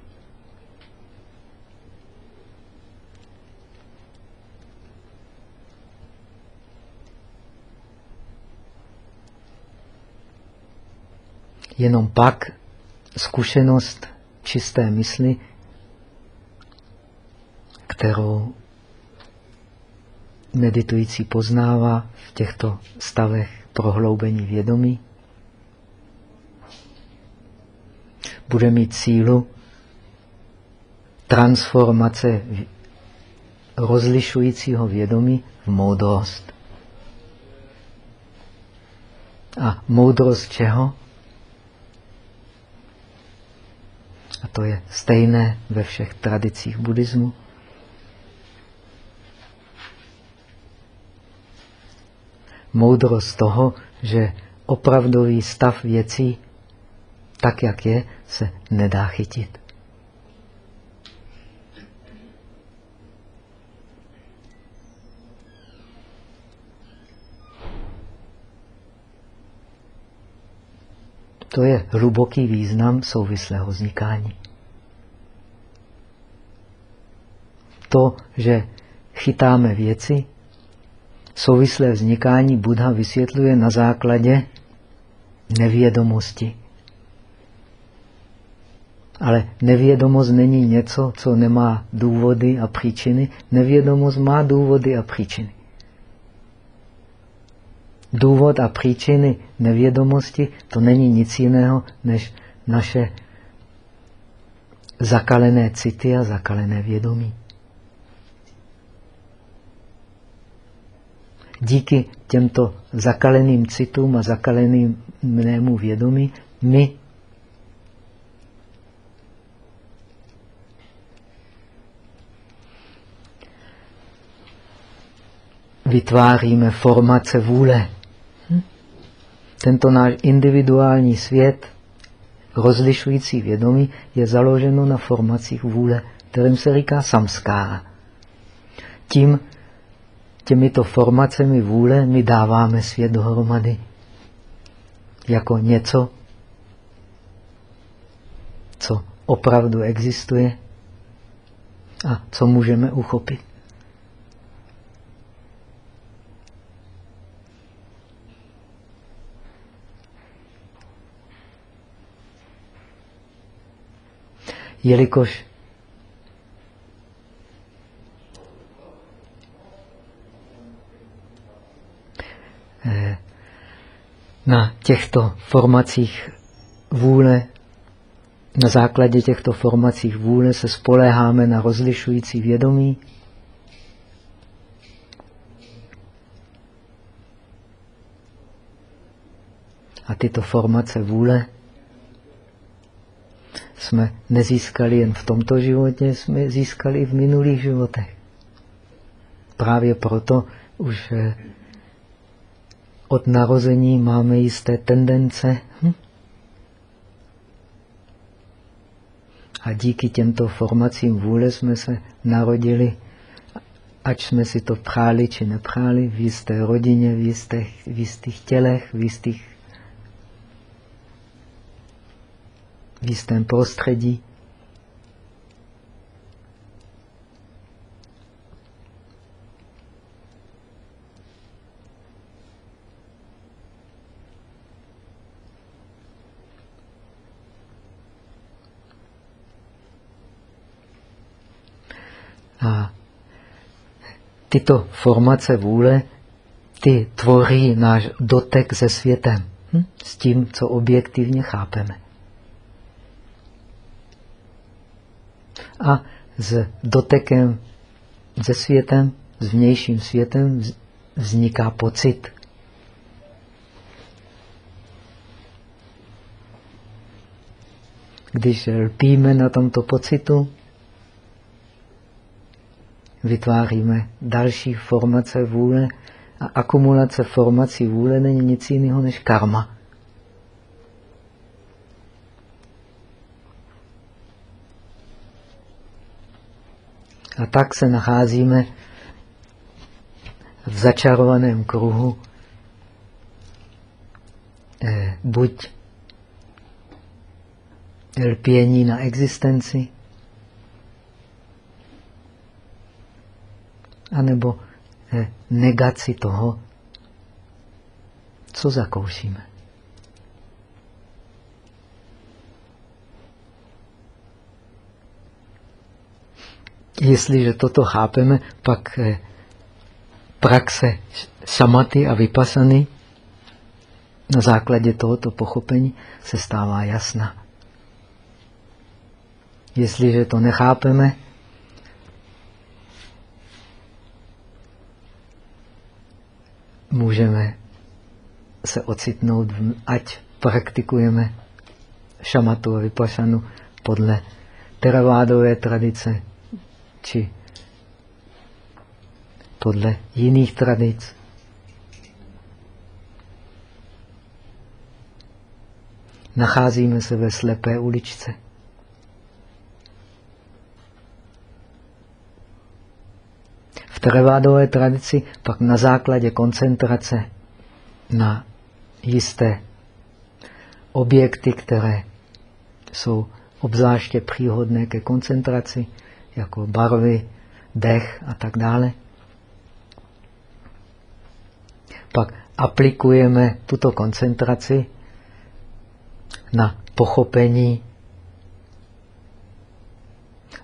Jenom pak zkušenost čisté mysli, kterou meditující poznává v těchto stavech prohloubení vědomí, bude mít sílu transformace rozlišujícího vědomí v moudrost. A moudrost čeho? A to je stejné ve všech tradicích buddhismu. Moudrost toho, že opravdový stav věcí, tak jak je, se nedá chytit. To je hluboký význam souvislého vznikání. To, že chytáme věci, souvislé vznikání Buddha vysvětluje na základě nevědomosti. Ale nevědomost není něco, co nemá důvody a příčiny. Nevědomost má důvody a příčiny. Důvod a příčiny nevědomosti to není nic jiného, než naše zakalené city a zakalené vědomí. Díky těmto zakaleným citům a zakalenému vědomí my vytváříme formace vůle. Hm? Tento náš individuální svět, rozlišující vědomí, je založeno na formacích vůle, kterým se říká samskára. Tím, těmito formacemi vůle my dáváme svět dohromady jako něco, co opravdu existuje a co můžeme uchopit. Jelikož eh, na těchto formacích vůle, na základě těchto formacích vůle se spoléháme na rozlišující vědomí, a tyto formace vůle jsme nezískali jen v tomto životě, jsme získali i v minulých životech. Právě proto už eh, od narození máme jisté tendence hm? a díky těmto formacím vůle jsme se narodili, ať jsme si to přáli či nepřáli, v jisté rodině, v jistých, v jistých tělech, v jistých v jistém prostředí. A tyto formace vůle, ty tvoří náš dotek se světem, hm? s tím, co objektivně chápeme. A s dotekem se světem, s vnějším světem vzniká pocit. Když lpíme na tomto pocitu, vytváříme další formace vůle a akumulace formací vůle není nic jiného než karma. A tak se nacházíme v začarovaném kruhu eh, buď lpění na existenci, anebo eh, negaci toho, co zakoušíme. Jestliže toto chápeme, pak eh, praxe samaty a vypasany na základě tohoto pochopení se stává jasná. Jestliže to nechápeme, můžeme se ocitnout, ať praktikujeme šamatu a vypašanu podle teravádové tradice, či podle jiných tradic. Nacházíme se ve slepé uličce. V trevádové tradici pak na základě koncentrace na jisté objekty, které jsou obzvláště příhodné ke koncentraci, jako barvy, dech a tak dále. Pak aplikujeme tuto koncentraci na pochopení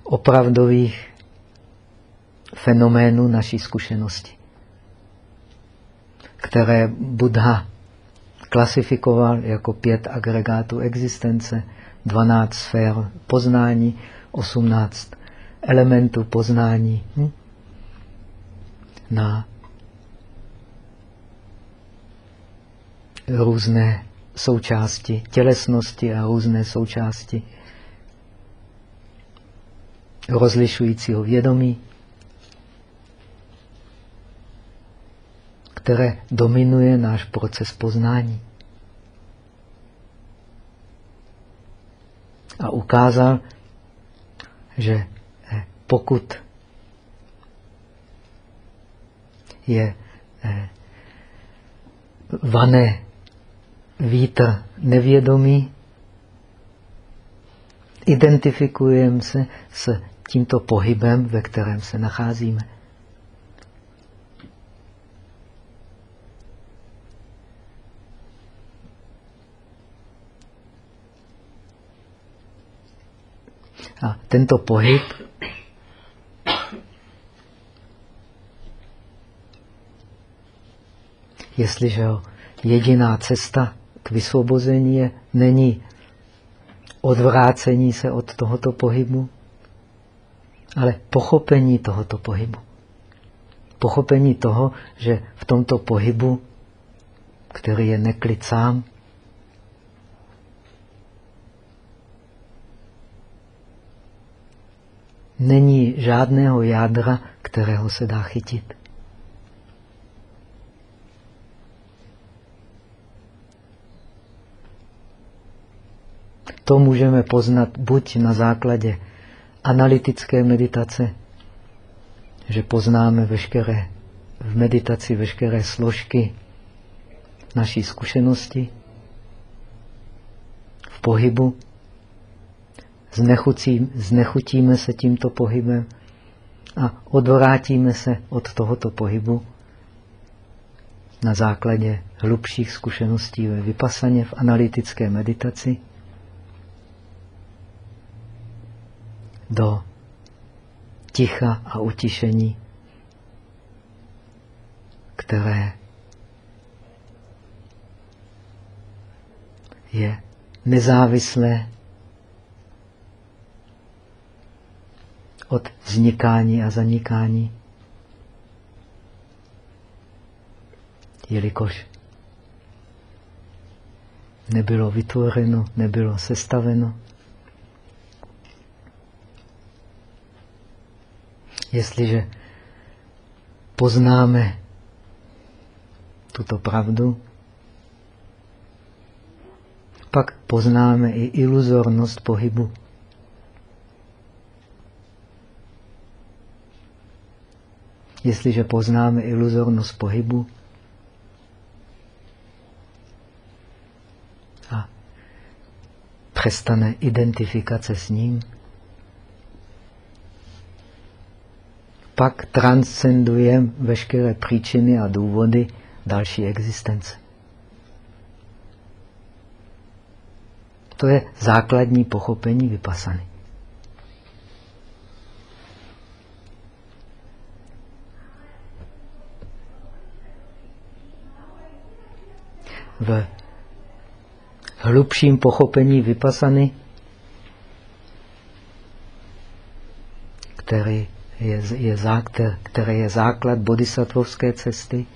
opravdových fenoménů naší zkušenosti, které Buddha klasifikoval jako pět agregátů existence, 12 sfér poznání, 18 elementů poznání hm? na různé součásti tělesnosti a různé součásti rozlišujícího vědomí, které dominuje náš proces poznání. A ukázal, že pokud je eh, vané vítr nevědomí, identifikujeme se s tímto pohybem, ve kterém se nacházíme. A tento pohyb jestliže jediná cesta k vysvobození je, není odvrácení se od tohoto pohybu, ale pochopení tohoto pohybu. Pochopení toho, že v tomto pohybu, který je neklid sám, není žádného jádra, kterého se dá chytit. To můžeme poznat buď na základě analytické meditace, že poznáme veškeré v meditaci veškeré složky naší zkušenosti v pohybu. Znechutím, znechutíme se tímto pohybem a odvrátíme se od tohoto pohybu na základě hlubších zkušeností ve vypasaně v analytické meditaci. Do ticha a utišení, které je nezávislé od vznikání a zanikání, jelikož nebylo vytvořeno, nebylo sestaveno. Jestliže poznáme tuto pravdu, pak poznáme i iluzornost pohybu. Jestliže poznáme iluzornost pohybu a přestane identifikace s ním, pak transcendujeme veškeré příčiny a důvody další existence. To je základní pochopení vypasany. V hlubším pochopení vypasany, který je, je, který je základ bodhisattvovské cesty,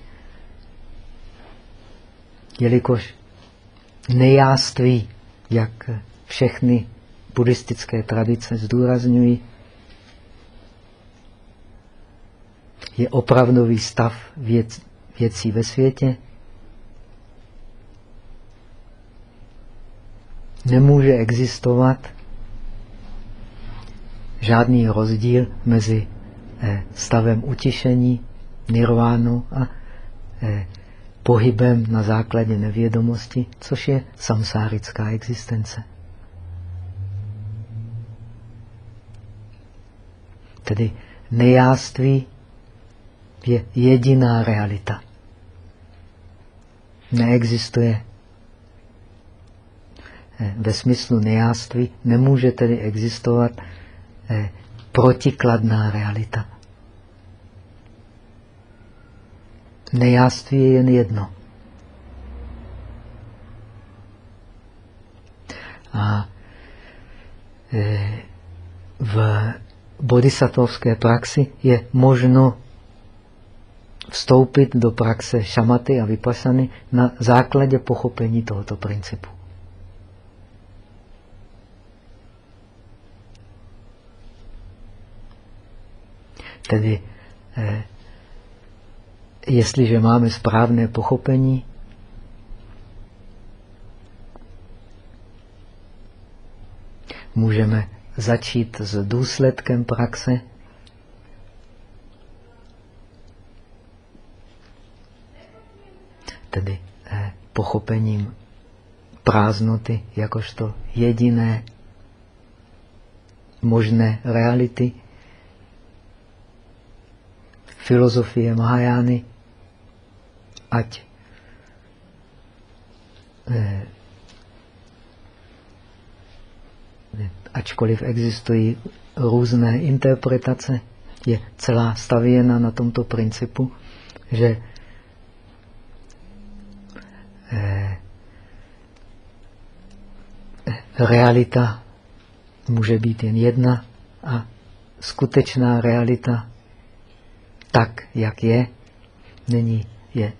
jelikož nejáství, jak všechny buddhistické tradice zdůrazňují, je opravdový stav věc, věcí ve světě. Nemůže existovat žádný rozdíl mezi eh, stavem utišení, nirvánu a eh, pohybem na základě nevědomosti, což je samsárická existence. Tedy nejáství je jediná realita. Neexistuje eh, ve smyslu nejáství, nemůže tedy existovat protikladná realita. Nejáství je jen jedno. A e, v bodhisattvovské praxi je možno vstoupit do praxe šamaty a vypasany na základě pochopení tohoto principu. Tedy eh, jestliže máme správné pochopení, můžeme začít s důsledkem praxe. Tedy eh, pochopením prázdnoty jakožto jediné možné reality. Filozofie Mahajány ať eh, ačkoliv existují různé interpretace, je celá stavěna na tomto principu, že eh, realita může být jen jedna a skutečná realita tak, jak je, není, je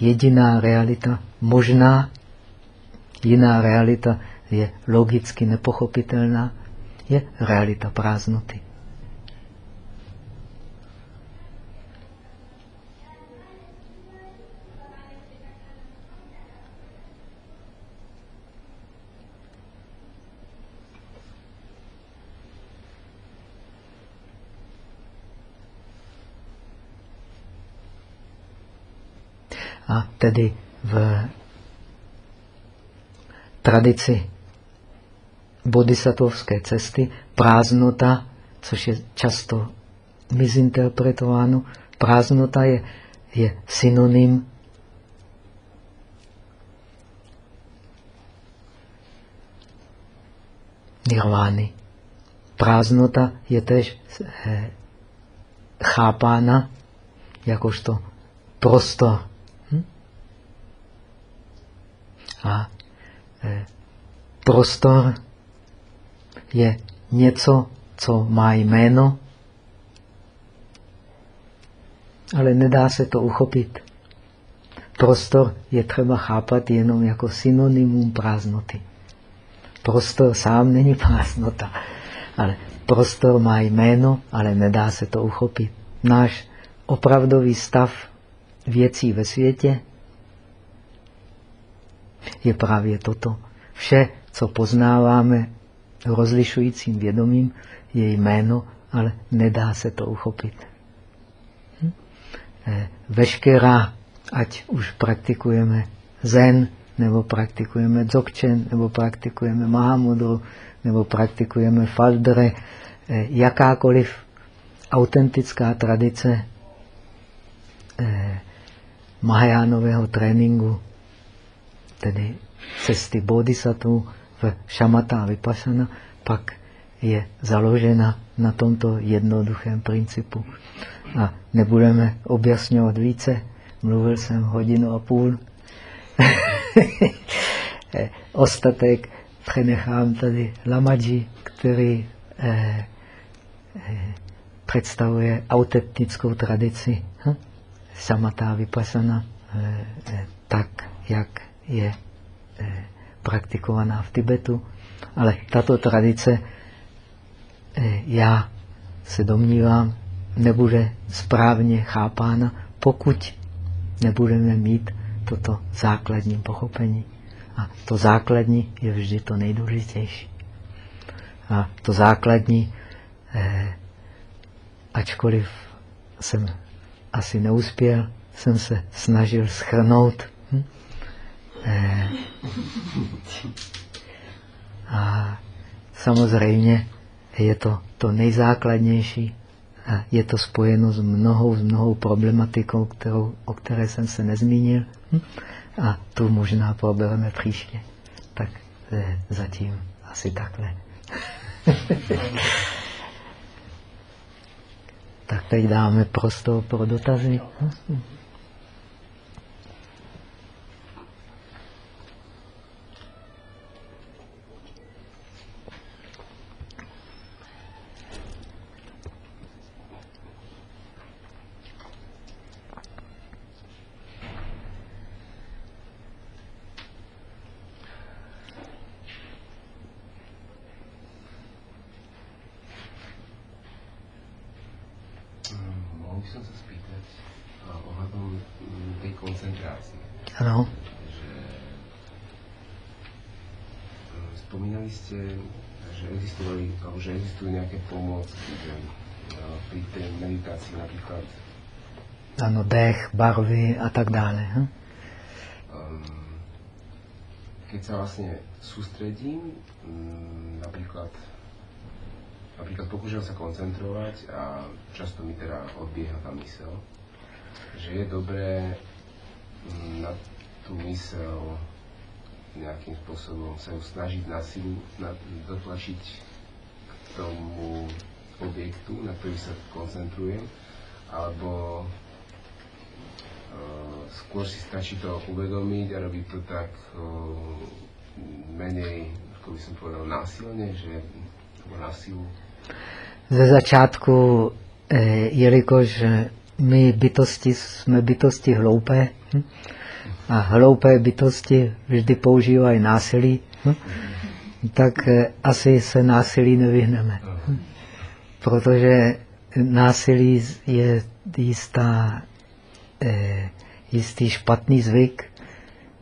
jediná realita možná, jiná realita je logicky nepochopitelná, je realita prázdnoty. A tedy v tradici bodhisattvovské cesty prázdnota, což je často mizinterpretováno, prázdnota je, je synonym nirvány. Prázdnota je tež eh, chápána jakožto prostor. A e, prostor je něco, co má jméno, ale nedá se to uchopit. Prostor je třeba chápat jenom jako synonymum prázdnoty. Prostor sám není prázdnota, Ale prostor má jméno, ale nedá se to uchopit. Náš opravdový stav věcí ve světě je právě toto. Vše, co poznáváme rozlišujícím vědomím, je jméno, ale nedá se to uchopit. Hm? Eh, veškerá, ať už praktikujeme zen, nebo praktikujeme dzogchen, nebo praktikujeme mahamudru, nebo praktikujeme faldre, eh, jakákoliv autentická tradice eh, Mahajánového tréninku, tedy cesty bodhisattva v šamata a vypasana, pak je založena na tomto jednoduchém principu. A nebudeme objasňovat více. Mluvil jsem hodinu a půl. Ostatek přenechám tady Lamadži, který eh, eh, představuje autentickou tradici hm? samatá vypasana, eh, eh, tak, jak je eh, praktikovaná v Tibetu. Ale tato tradice, eh, já se domnívám, nebude správně chápána, pokud nebudeme mít toto základní pochopení. A to základní je vždy to nejdůležitější. A to základní, eh, ačkoliv jsem asi neuspěl, jsem se snažil schrnout. Hm? Eh, a samozřejmě je to to nejzákladnější. A je to spojeno s mnohou, s mnohou problematikou, kterou, o které jsem se nezmínil. Hm? A tu možná probereme příště. Tak eh, zatím asi takhle. tak teď dáme prostor pro dotazy. Hm? Ano, dech, barvy a tak dále. Hm? Um, keď sa vlastne sústredím, um, napríklad, napríklad pokúšam sa koncentrovať a často mi teda odbieha tá mysel, že je dobré um, na tú mysel nejakým spôsobom sa ju snažiť na dotlačiť k tomu objektu, na ktorý sa koncentrujem, alebo skôr si stačí to uvedomiť a robiť to tak menej, ako by som povedal, násilne, že na silu. Ze začátku, eh, jelikož my bytosti jsme bytosti hloupé hm? a hloupé bytosti vždy používají násilí, hm? Tak eh, asi se násilí nevyhneme. Protože násilí je jistá eh, jistý špatný zvyk,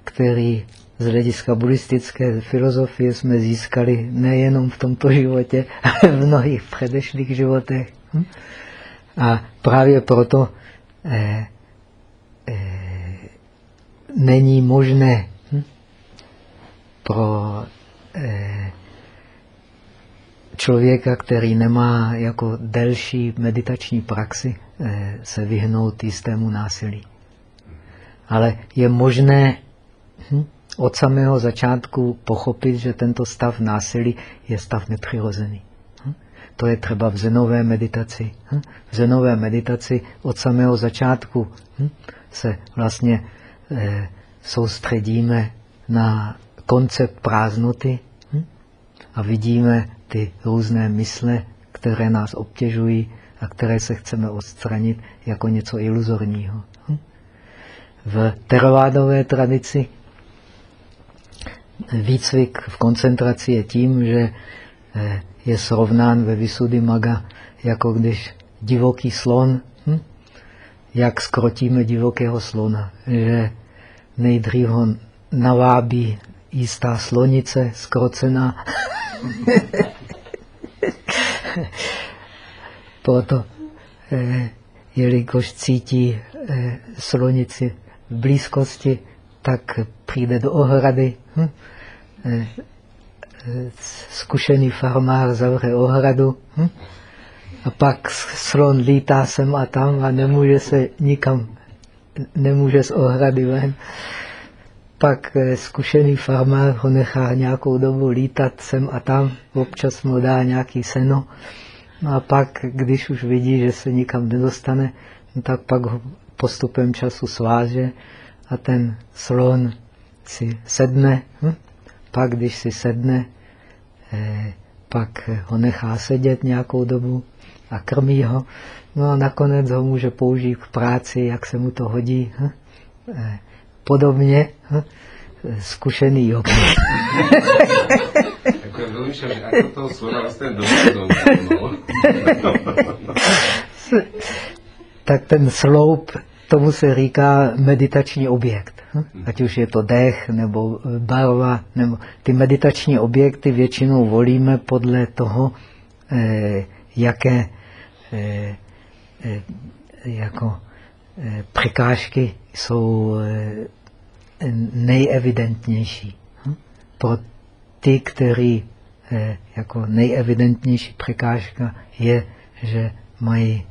který z hlediska buddhistické filozofie jsme získali nejenom v tomto životě, ale v mnohých předešlých životech. Hm? A právě proto eh, není možné hm? pro člověka, který nemá jako delší meditační praxi, eh, se vyhnout jistému násilí. Ale je možné hm, od samého začátku pochopit, že tento stav násilí je stav nepřirozený. Hm? To je třeba v zenové meditaci. Hm? V zenové meditaci od samého začátku hm, se vlastně eh, soustředíme na koncept prázdnoty hm? a vidíme ty různé mysle, které nás obtěžují a které se chceme odstranit jako něco iluzorního. Hm? V teravádové tradici výcvik v koncentraci je tím, že eh, je srovnán ve Vysudy Maga, jako když divoký slon, hm? jak skrotíme divokého slona, že nejdřív ho navábí jistá slonice skrocená. Proto, eh, jelikož cítí eh, slonici v blízkosti, tak přijde do ohrady. Hm? Eh, zkušený farmář zavře ohradu hm? a pak slon lítá sem a tam a nemůže se nikam, nemůže z ohrady ven. Pak zkušený farmář ho nechá nějakou dobu lítat sem a tam, občas mu dá nějaký seno. No a pak, když už vidí, že se nikam nedostane, no tak pak ho postupem času sváže a ten slon si sedne. Hm? Pak, když si sedne, eh, pak ho nechá sedět nějakou dobu a krmí ho. No a nakonec ho může použít k práci, jak se mu to hodí. Hm? Eh, podobně hm? zkušený jog. tak ten sloup, tomu se říká meditační objekt. Hm? Ať už je to dech, nebo barva, nebo ty meditační objekty většinou volíme podle toho, eh, jaké eh, eh, jako překážky jsou nejevidentnější. Hm? Pro ty, který jako nejevidentnější překážka je, že mají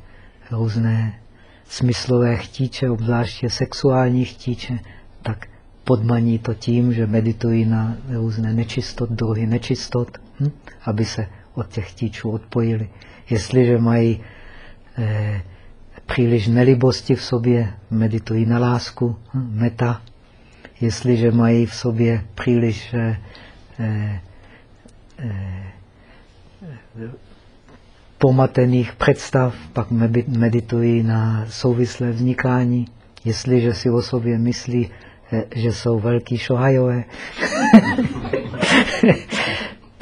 různé smyslové chtíče, obzvláště sexuální chtíče, tak podmaní to tím, že meditují na různé nečistot, druhy nečistot, hm? aby se od těch chtíčů odpojili. Jestliže mají eh, příliš nelibosti v sobě, meditují na lásku, hm? meta. Jestliže mají v sobě příliš eh, eh, eh pomatených představ, pak meditují na souvislé vznikání. Jestliže si o sobě myslí, eh, že jsou velký šohajové,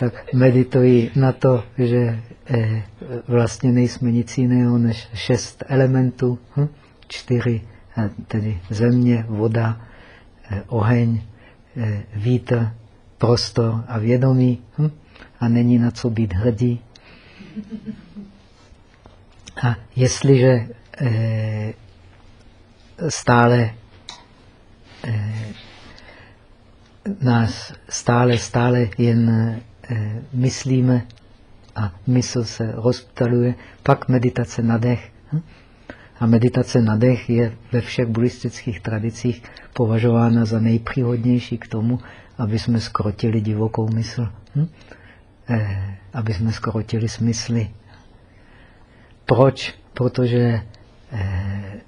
tak meditují na to, že eh, vlastně nejsme nic jiného než šest elementů, hm? čtyři, eh, tedy země, voda, oheň, vítr, prostor a vědomí. Hm? A není na co být hrdí. A jestliže eh, stále eh, nás stále, stále jen eh, myslíme a mysl se rozptaluje, pak meditace na dech. Hm? A meditace na dech je ve všech buddhistických tradicích považována za nejpříhodnější k tomu, aby jsme skrotili divokou mysl. Hm? Eh, aby jsme skrotili smysly proč? Protože eh,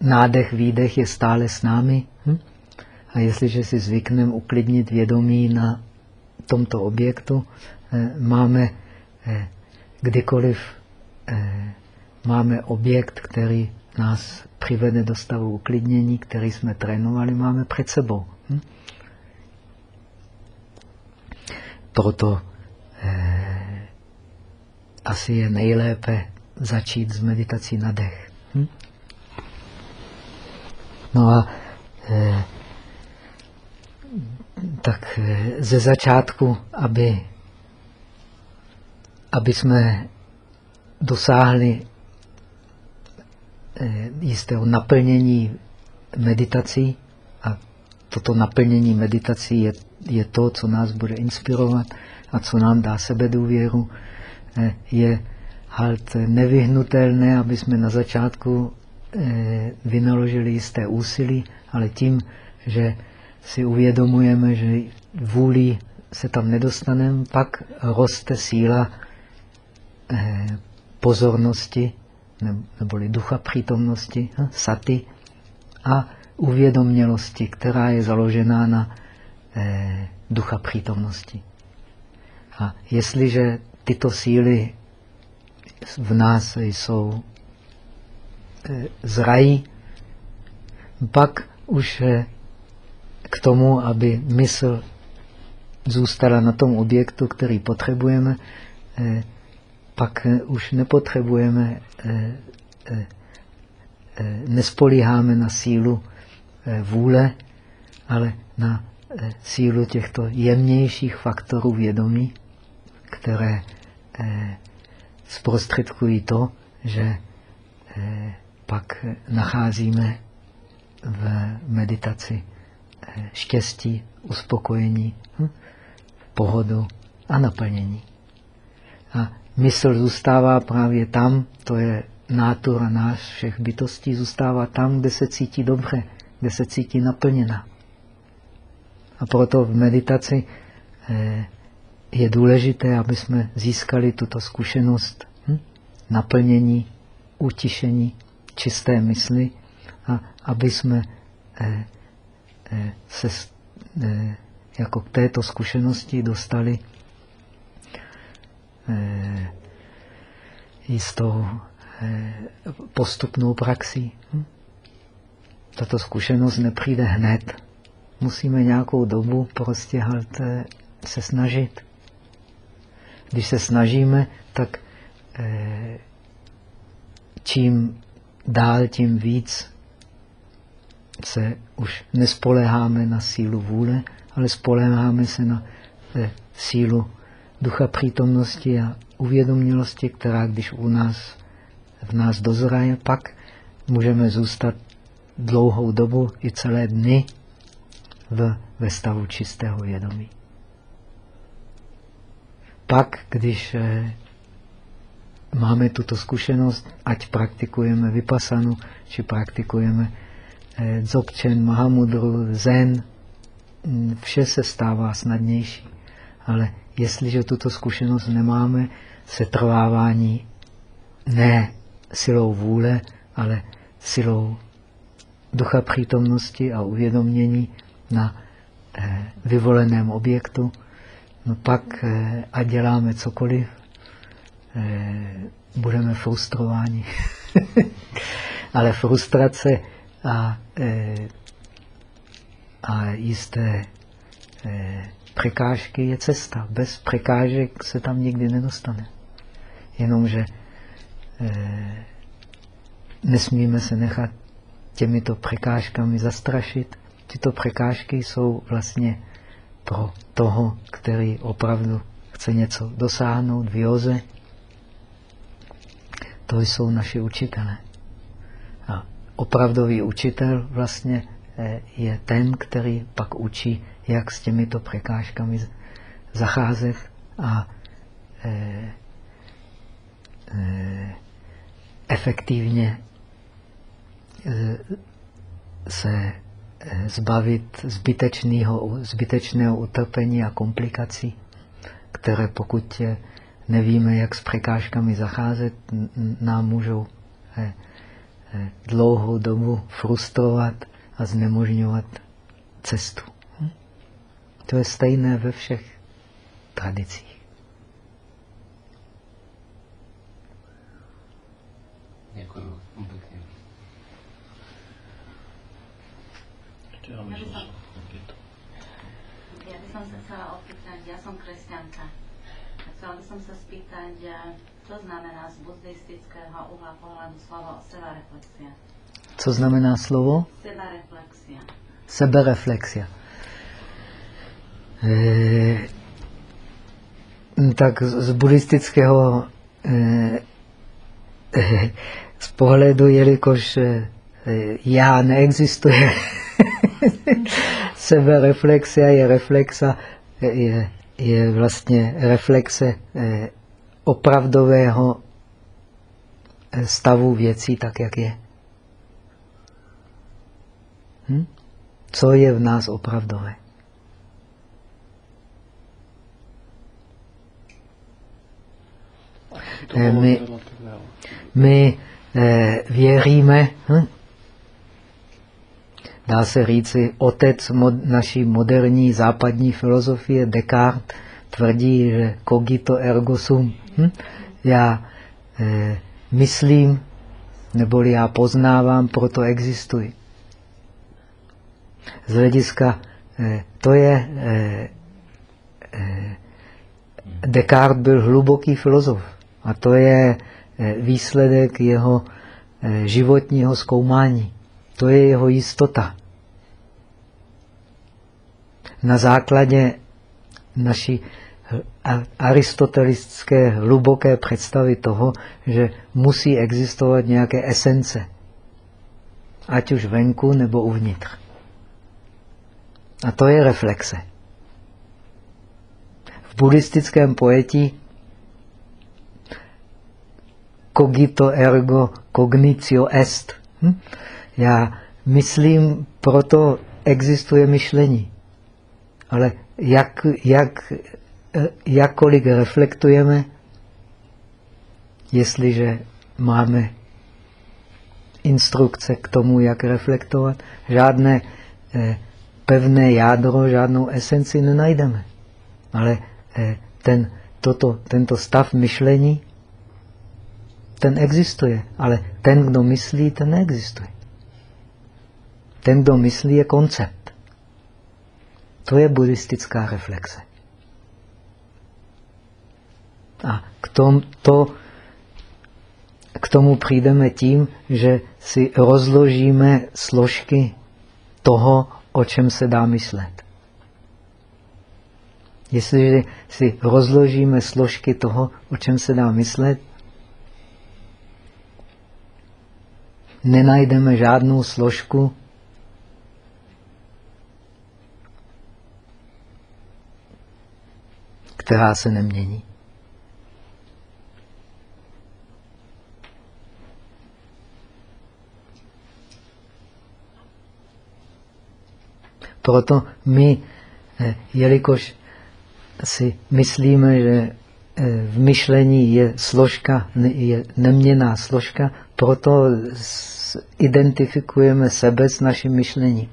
nádech, výdech je stále s námi. Hm? A jestliže si zvykneme uklidnit vědomí na tomto objektu, eh, máme eh, kdykoliv eh, máme objekt, který nás přivede do stavu uklidnění, který jsme trénovali, máme před sebou. Hm? Proto asi je nejlépe začít s meditací na dech. Hm? No a eh, tak eh, ze začátku, aby, aby jsme dosáhli eh, jistého naplnění meditací. A toto naplnění meditací je, je to, co nás bude inspirovat a co nám dá sebedůvěru, Eh, je halt nevyhnutelné, aby jsme na začátku vynaložili jisté úsilí, ale tím, že si uvědomujeme, že vůli se tam nedostaneme, pak roste síla eh, pozornosti, neboli ducha přítomnosti, saty a uvědomělosti, která je založená na ducha přítomnosti. A jestliže tyto síly v nás jsou eh, zrají, pak už k tomu, aby mysl zůstala na tom objektu, který potřebujeme, eh, pak eh, už nepotřebujeme, eh, nespolíháme na sílu vůle, ale na sílu těchto jemnějších faktorů vědomí, které zprostředkují to, že pak nacházíme v meditaci štěstí, uspokojení, hm? pohodu a naplnění. A mysl zůstává právě tam, to je nátura náš všech bytostí, zůstává tam, kde se cítí dobře, kde se cítí naplněna. A proto v meditaci eh, je důležité, aby jsme získali tuto zkušenost hm? naplnění, utišení, čisté mysli a aby jsme eh, se jako k této zkušenosti dostali eh, jistou eh, postupnou praxi. Hm? Tato zkušenost nepřijde hned. Musíme nějakou dobu prostě eh, se snažit. Když se snažíme, tak čím dál, tím víc se už nespoléháme na sílu vůle, ale spoléháme se na eh, sílu ducha přítomnosti a uvědomělosti, která když u nás, v nás dozraje, pak můžeme zůstat dlouhou dobu i celé dny v, ve stavu čistého vědomí. Pak, když eh, máme tuto zkušenost, ať praktikujeme vypasanu, či praktikujeme dzogchen, mahamudru, zen, Mm, vše se stává snadnější. Ale jestliže tuto zkušenost nemáme, se trvávání ne silou vůle, ale silou ducha přítomnosti a uvědomění na eh, vyvoleném objektu, no pak, eh, a děláme cokoliv, eh, budeme frustrováni. ale frustrace a a jisté eh, překážky je cesta. Bez překážek se tam nikdy nedostane. Jenomže eh, nesmíme se nechat těmito překážkami zastrašit. Tyto překážky jsou vlastně pro toho, který opravdu chce něco dosáhnout v józe. To jsou naši učitelé. Opravdový učitel vlastně Eh, je ten, který pak učí, jak s těmito překážkami zacházet a eh, eh, efektivně se zbavit zbytečného, zbytečného utrpení a komplikací, které pokud nevíme, jak s překážkami zacházet, nám můžou dlouhou dobu frustrovat a znemožňovat cestu. Hm? To je stejné ve všech tradicích. Děkuji pěkně. Ja by som, ja by som sa chcela opýtať, ja som kresťanka. A chcela by som čo znamená z buddhistického uhla pohľadu slovo sebareflexia? Co znamená slovo? Sebereflexia. Sebereflexia. E, tak z buddhistického e, e, z pohledu, jelikož e, já neexistuje, sebereflexia je reflexa, je, je vlastně reflexe e, opravdového stavu věcí tak, jak je. Hm? Co je v nás opravdové? Eh, my, my eh, věříme, hm? dá se říci, otec mod, naší moderní západní filozofie Descartes tvrdí, že cogito ergo sum. Hm? Já eh, myslím, neboli já poznávám, proto existuji z hlediska, eh, to je eh, eh, Descartes byl hluboký filozof. A to je eh, výsledek jeho eh, životního zkoumání. To je jeho jistota. Na základě naší aristotelické hluboké představy toho, že musí existovat nějaké esence. Ať už venku nebo uvnitř. A to je reflexe. V buddhistickém pojetí cogito ergo cognitio est. Hm? Já myslím, proto existuje myšlení. Ale jak, jak, jakkoliv reflektujeme, jestliže máme instrukce k tomu, jak reflektovat, žádné eh, pevné jádro, žádnou esenci nenajdeme. Ale eh, ten, toto, tento stav myšlení, ten existuje, ale ten, kdo myslí, ten neexistuje. Ten, kdo myslí, je koncept. To je buddhistická reflexe. A k, tom, to, k tomu přijdeme tím, že si rozložíme složky toho, o čem se dá myslet. Jestliže si rozložíme složky toho, o čem se dá myslet, nenajdeme žádnou složku, která se nemění. Proto my, eh, jelikož si myslíme, že eh, v myšlení je složka, je neměná složka, proto identifikujeme sebe s naším myšlením.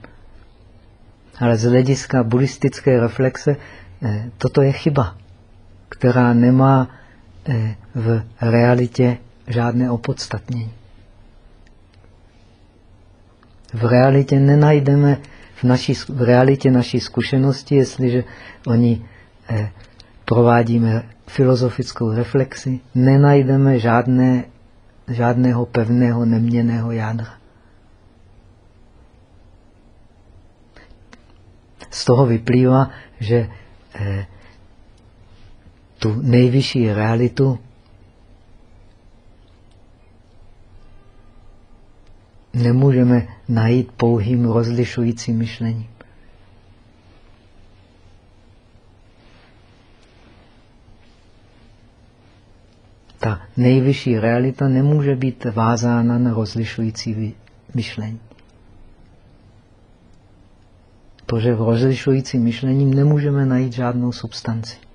Ale z hlediska buddhistické reflexe eh, toto je chyba, která nemá v realitě žádné opodstatnění. V realitě nenajdeme v, naší, v realitě naší zkušenosti, jestliže oni eh, provádíme filozofickou reflexi, nenajdeme žádné, žádného pevného, neměného jádra. Z toho vyplývá, že eh, tu nejvyšší realitu nemůžeme najít pouhým rozlišujícím myšlením. Ta nejvyšší realita nemůže být vázána na rozlišující myšlení. Protože v rozlišujícím myšlením nemůžeme najít žádnou substanci.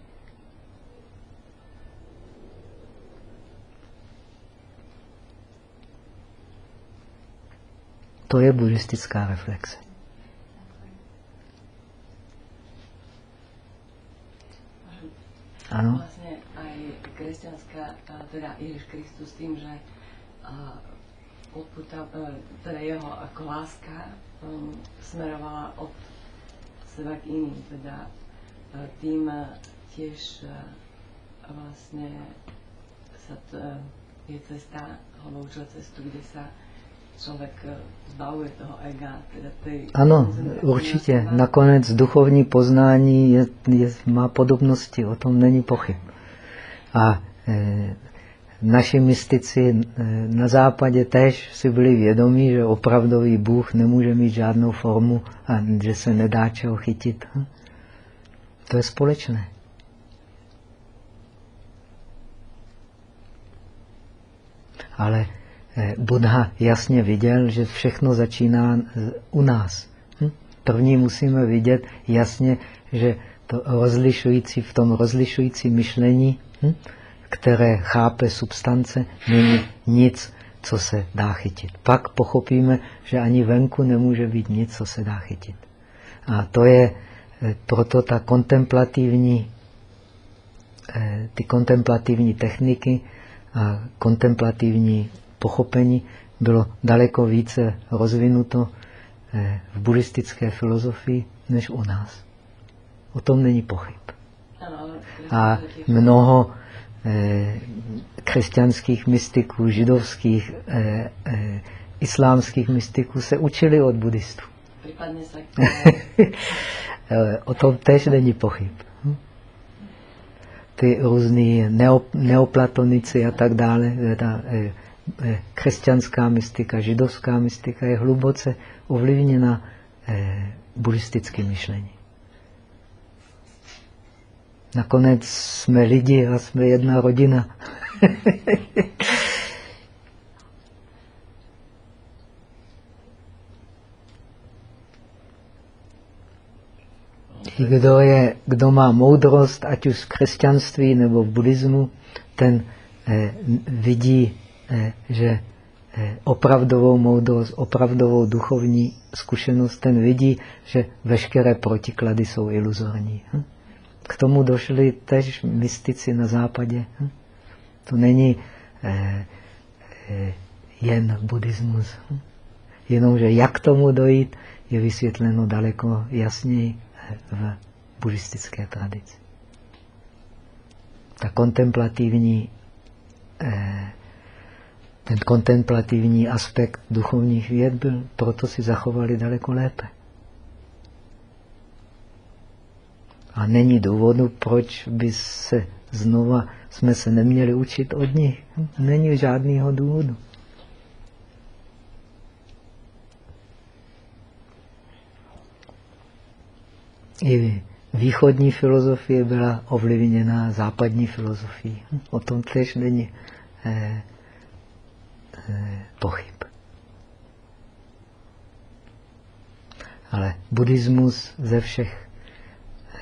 To je buddhistická reflexe. Ano? Vlastne aj kresťanská, teda Ježiš Kristus tým, že odputa, e, teda jeho ako láska um, smerovala od seba k iným, teda e, tým e, tiež vlastne sa t, je cesta, hlboučila cestu, kde sa člověk eh, zbavuje toho ega. Teda tej, ano, určitě. Nakonec duchovní poznání je, je, má podobnosti, o tom není pochyb. A e, naši mystici e, na západě tež si byli vědomí, že opravdový Bůh nemůže mít žádnou formu a že se nedá čeho chytit. Hm? To je společné. Ale Buddha jasně viděl, že všechno začíná u nás. Hm? První musíme vidět jasně, že to rozlišující v tom rozlišující myšlení, hm? které chápe substance, není nic, co se dá chytit. Pak pochopíme, že ani venku nemůže být nic, co se dá chytit. A to je eh, proto ta kontemplativní, eh, ty kontemplativní techniky a kontemplativní pochopení bylo daleko více rozvinuto eh, v buddhistické filozofii než u nás. O tom není pochyb. A mnoho eh, křesťanských mystiků, židovských, eh, eh, islámských mystiků se učili od buddhistů. O tom tež není pochyb. Hm? Ty různý neo, neoplatonici a tak dále, ta eh, křesťanská mystika, židovská mystika je hluboce ovlivněna eh, buddhistickým myšlením. Nakonec jsme lidi a jsme jedna rodina. Kdo, je, kdo má moudrost, ať už v křesťanství nebo v buddhismu, ten eh, vidí, že eh, opravdovou moudrost, opravdovou duchovní zkušenost, ten vidí, že veškeré protiklady jsou iluzorní. Hm? K tomu došli tež mystici na západě. Hm? To není eh, eh, jen buddhismus. Hm? Jenomže jak tomu dojít, je vysvětleno daleko jasněji eh, v buddhistické tradici. Ta kontemplativní, eh, ten kontemplativní aspekt duchovních věd byl, proto si zachovali daleko lépe. A není důvodu, proč by se znova jsme se neměli učit od nich. Není žádného důvodu. I východní filozofie byla ovlivněna západní filozofií. O tom tež není eh, pochyb. Ale buddhismus ze všech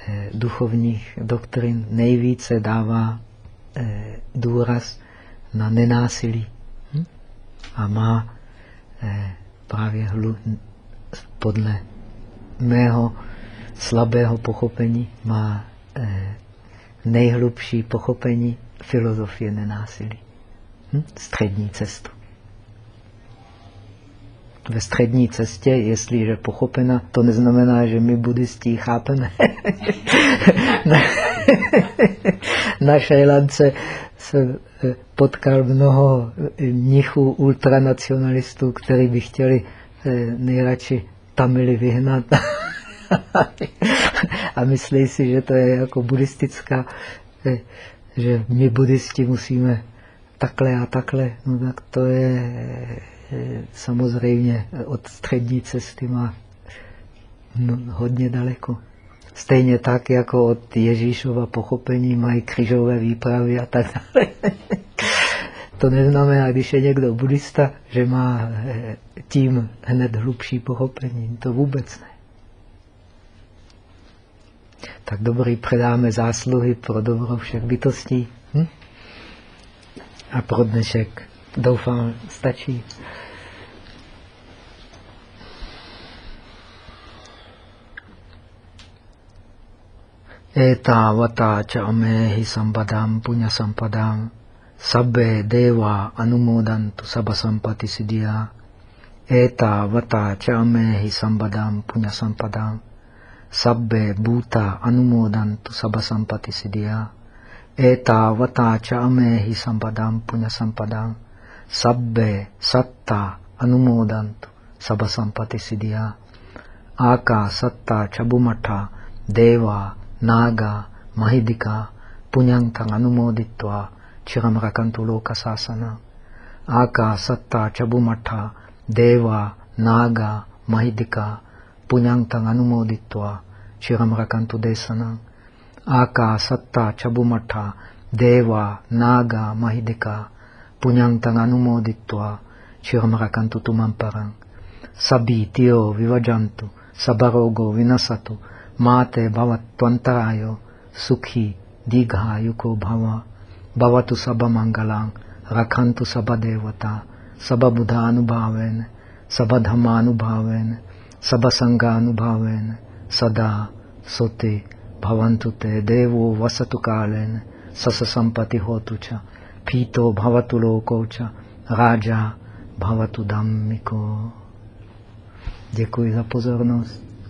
eh, duchovních doktrin nejvíce dává eh, důraz na nenásilí. Hm? A má eh, právě hlu, podle mého slabého pochopení má nejhlubší pochopení filozofie nenásilí. Hm? Střední cestu. Ve střední cestě, jestliže pochopena, to neznamená, že my buddhisti chápeme. na, Šajlance se eh, potkal mnoho mnichů ultranacionalistů, kteří by chtěli eh, nejradši Tamily vyhnat. a myslí si, že to je jako buddhistická, eh, že my buddhisti musíme takhle a takhle. No tak to je eh, samozřejmě od střední cesty má no, hodně daleko. Stejně tak, jako od Ježíšova pochopení mají křižové výpravy a tak dále. To neznamená, když je někdo buddhista, že má eh, tím hned hlubší pochopení. To vůbec ne. Tak dobrý, předáme zásluhy pro dobro všech bytostí. Hm? A pro dnešek doufám, stačí. Eta vata cha amehi sampadam punya sampadam sabbe deva anumodantu sabha sampati siddhya Eta vata cha amehi sampadam punya sampadam sabbe bhuta anumodantu sabha sampati siddhya Eta vata cha amehi sampadam punya sampadam sabbe satta anumodantu sabha sampati siddhya Aka satta chabumatha deva naga mahidika punyantang anumoditva chiram rakantu loka sasana. Aka satta chabumatha deva naga mahidika punyantang anumoditva chiram rakantu desana. Aka satta chabumatha deva naga mahidika punyantang anumoditva chiram rakantu tumamparang sabi tio vivajantu sabarogo vinasatu माते भवत्वंतराय सुखी दीघायुको भव भवतु सब मंगलांग रखंतु सब देवता सब बुधानुभावेन सब धर्मानुभावेन सब संगानुभावेन सदा सोते भवन्तु ते देवो वसतु कालेन सस संपत्ति होतु च पीतो भवतु लोको च राजा भवतु धम्मिको Děkuji za pozornost.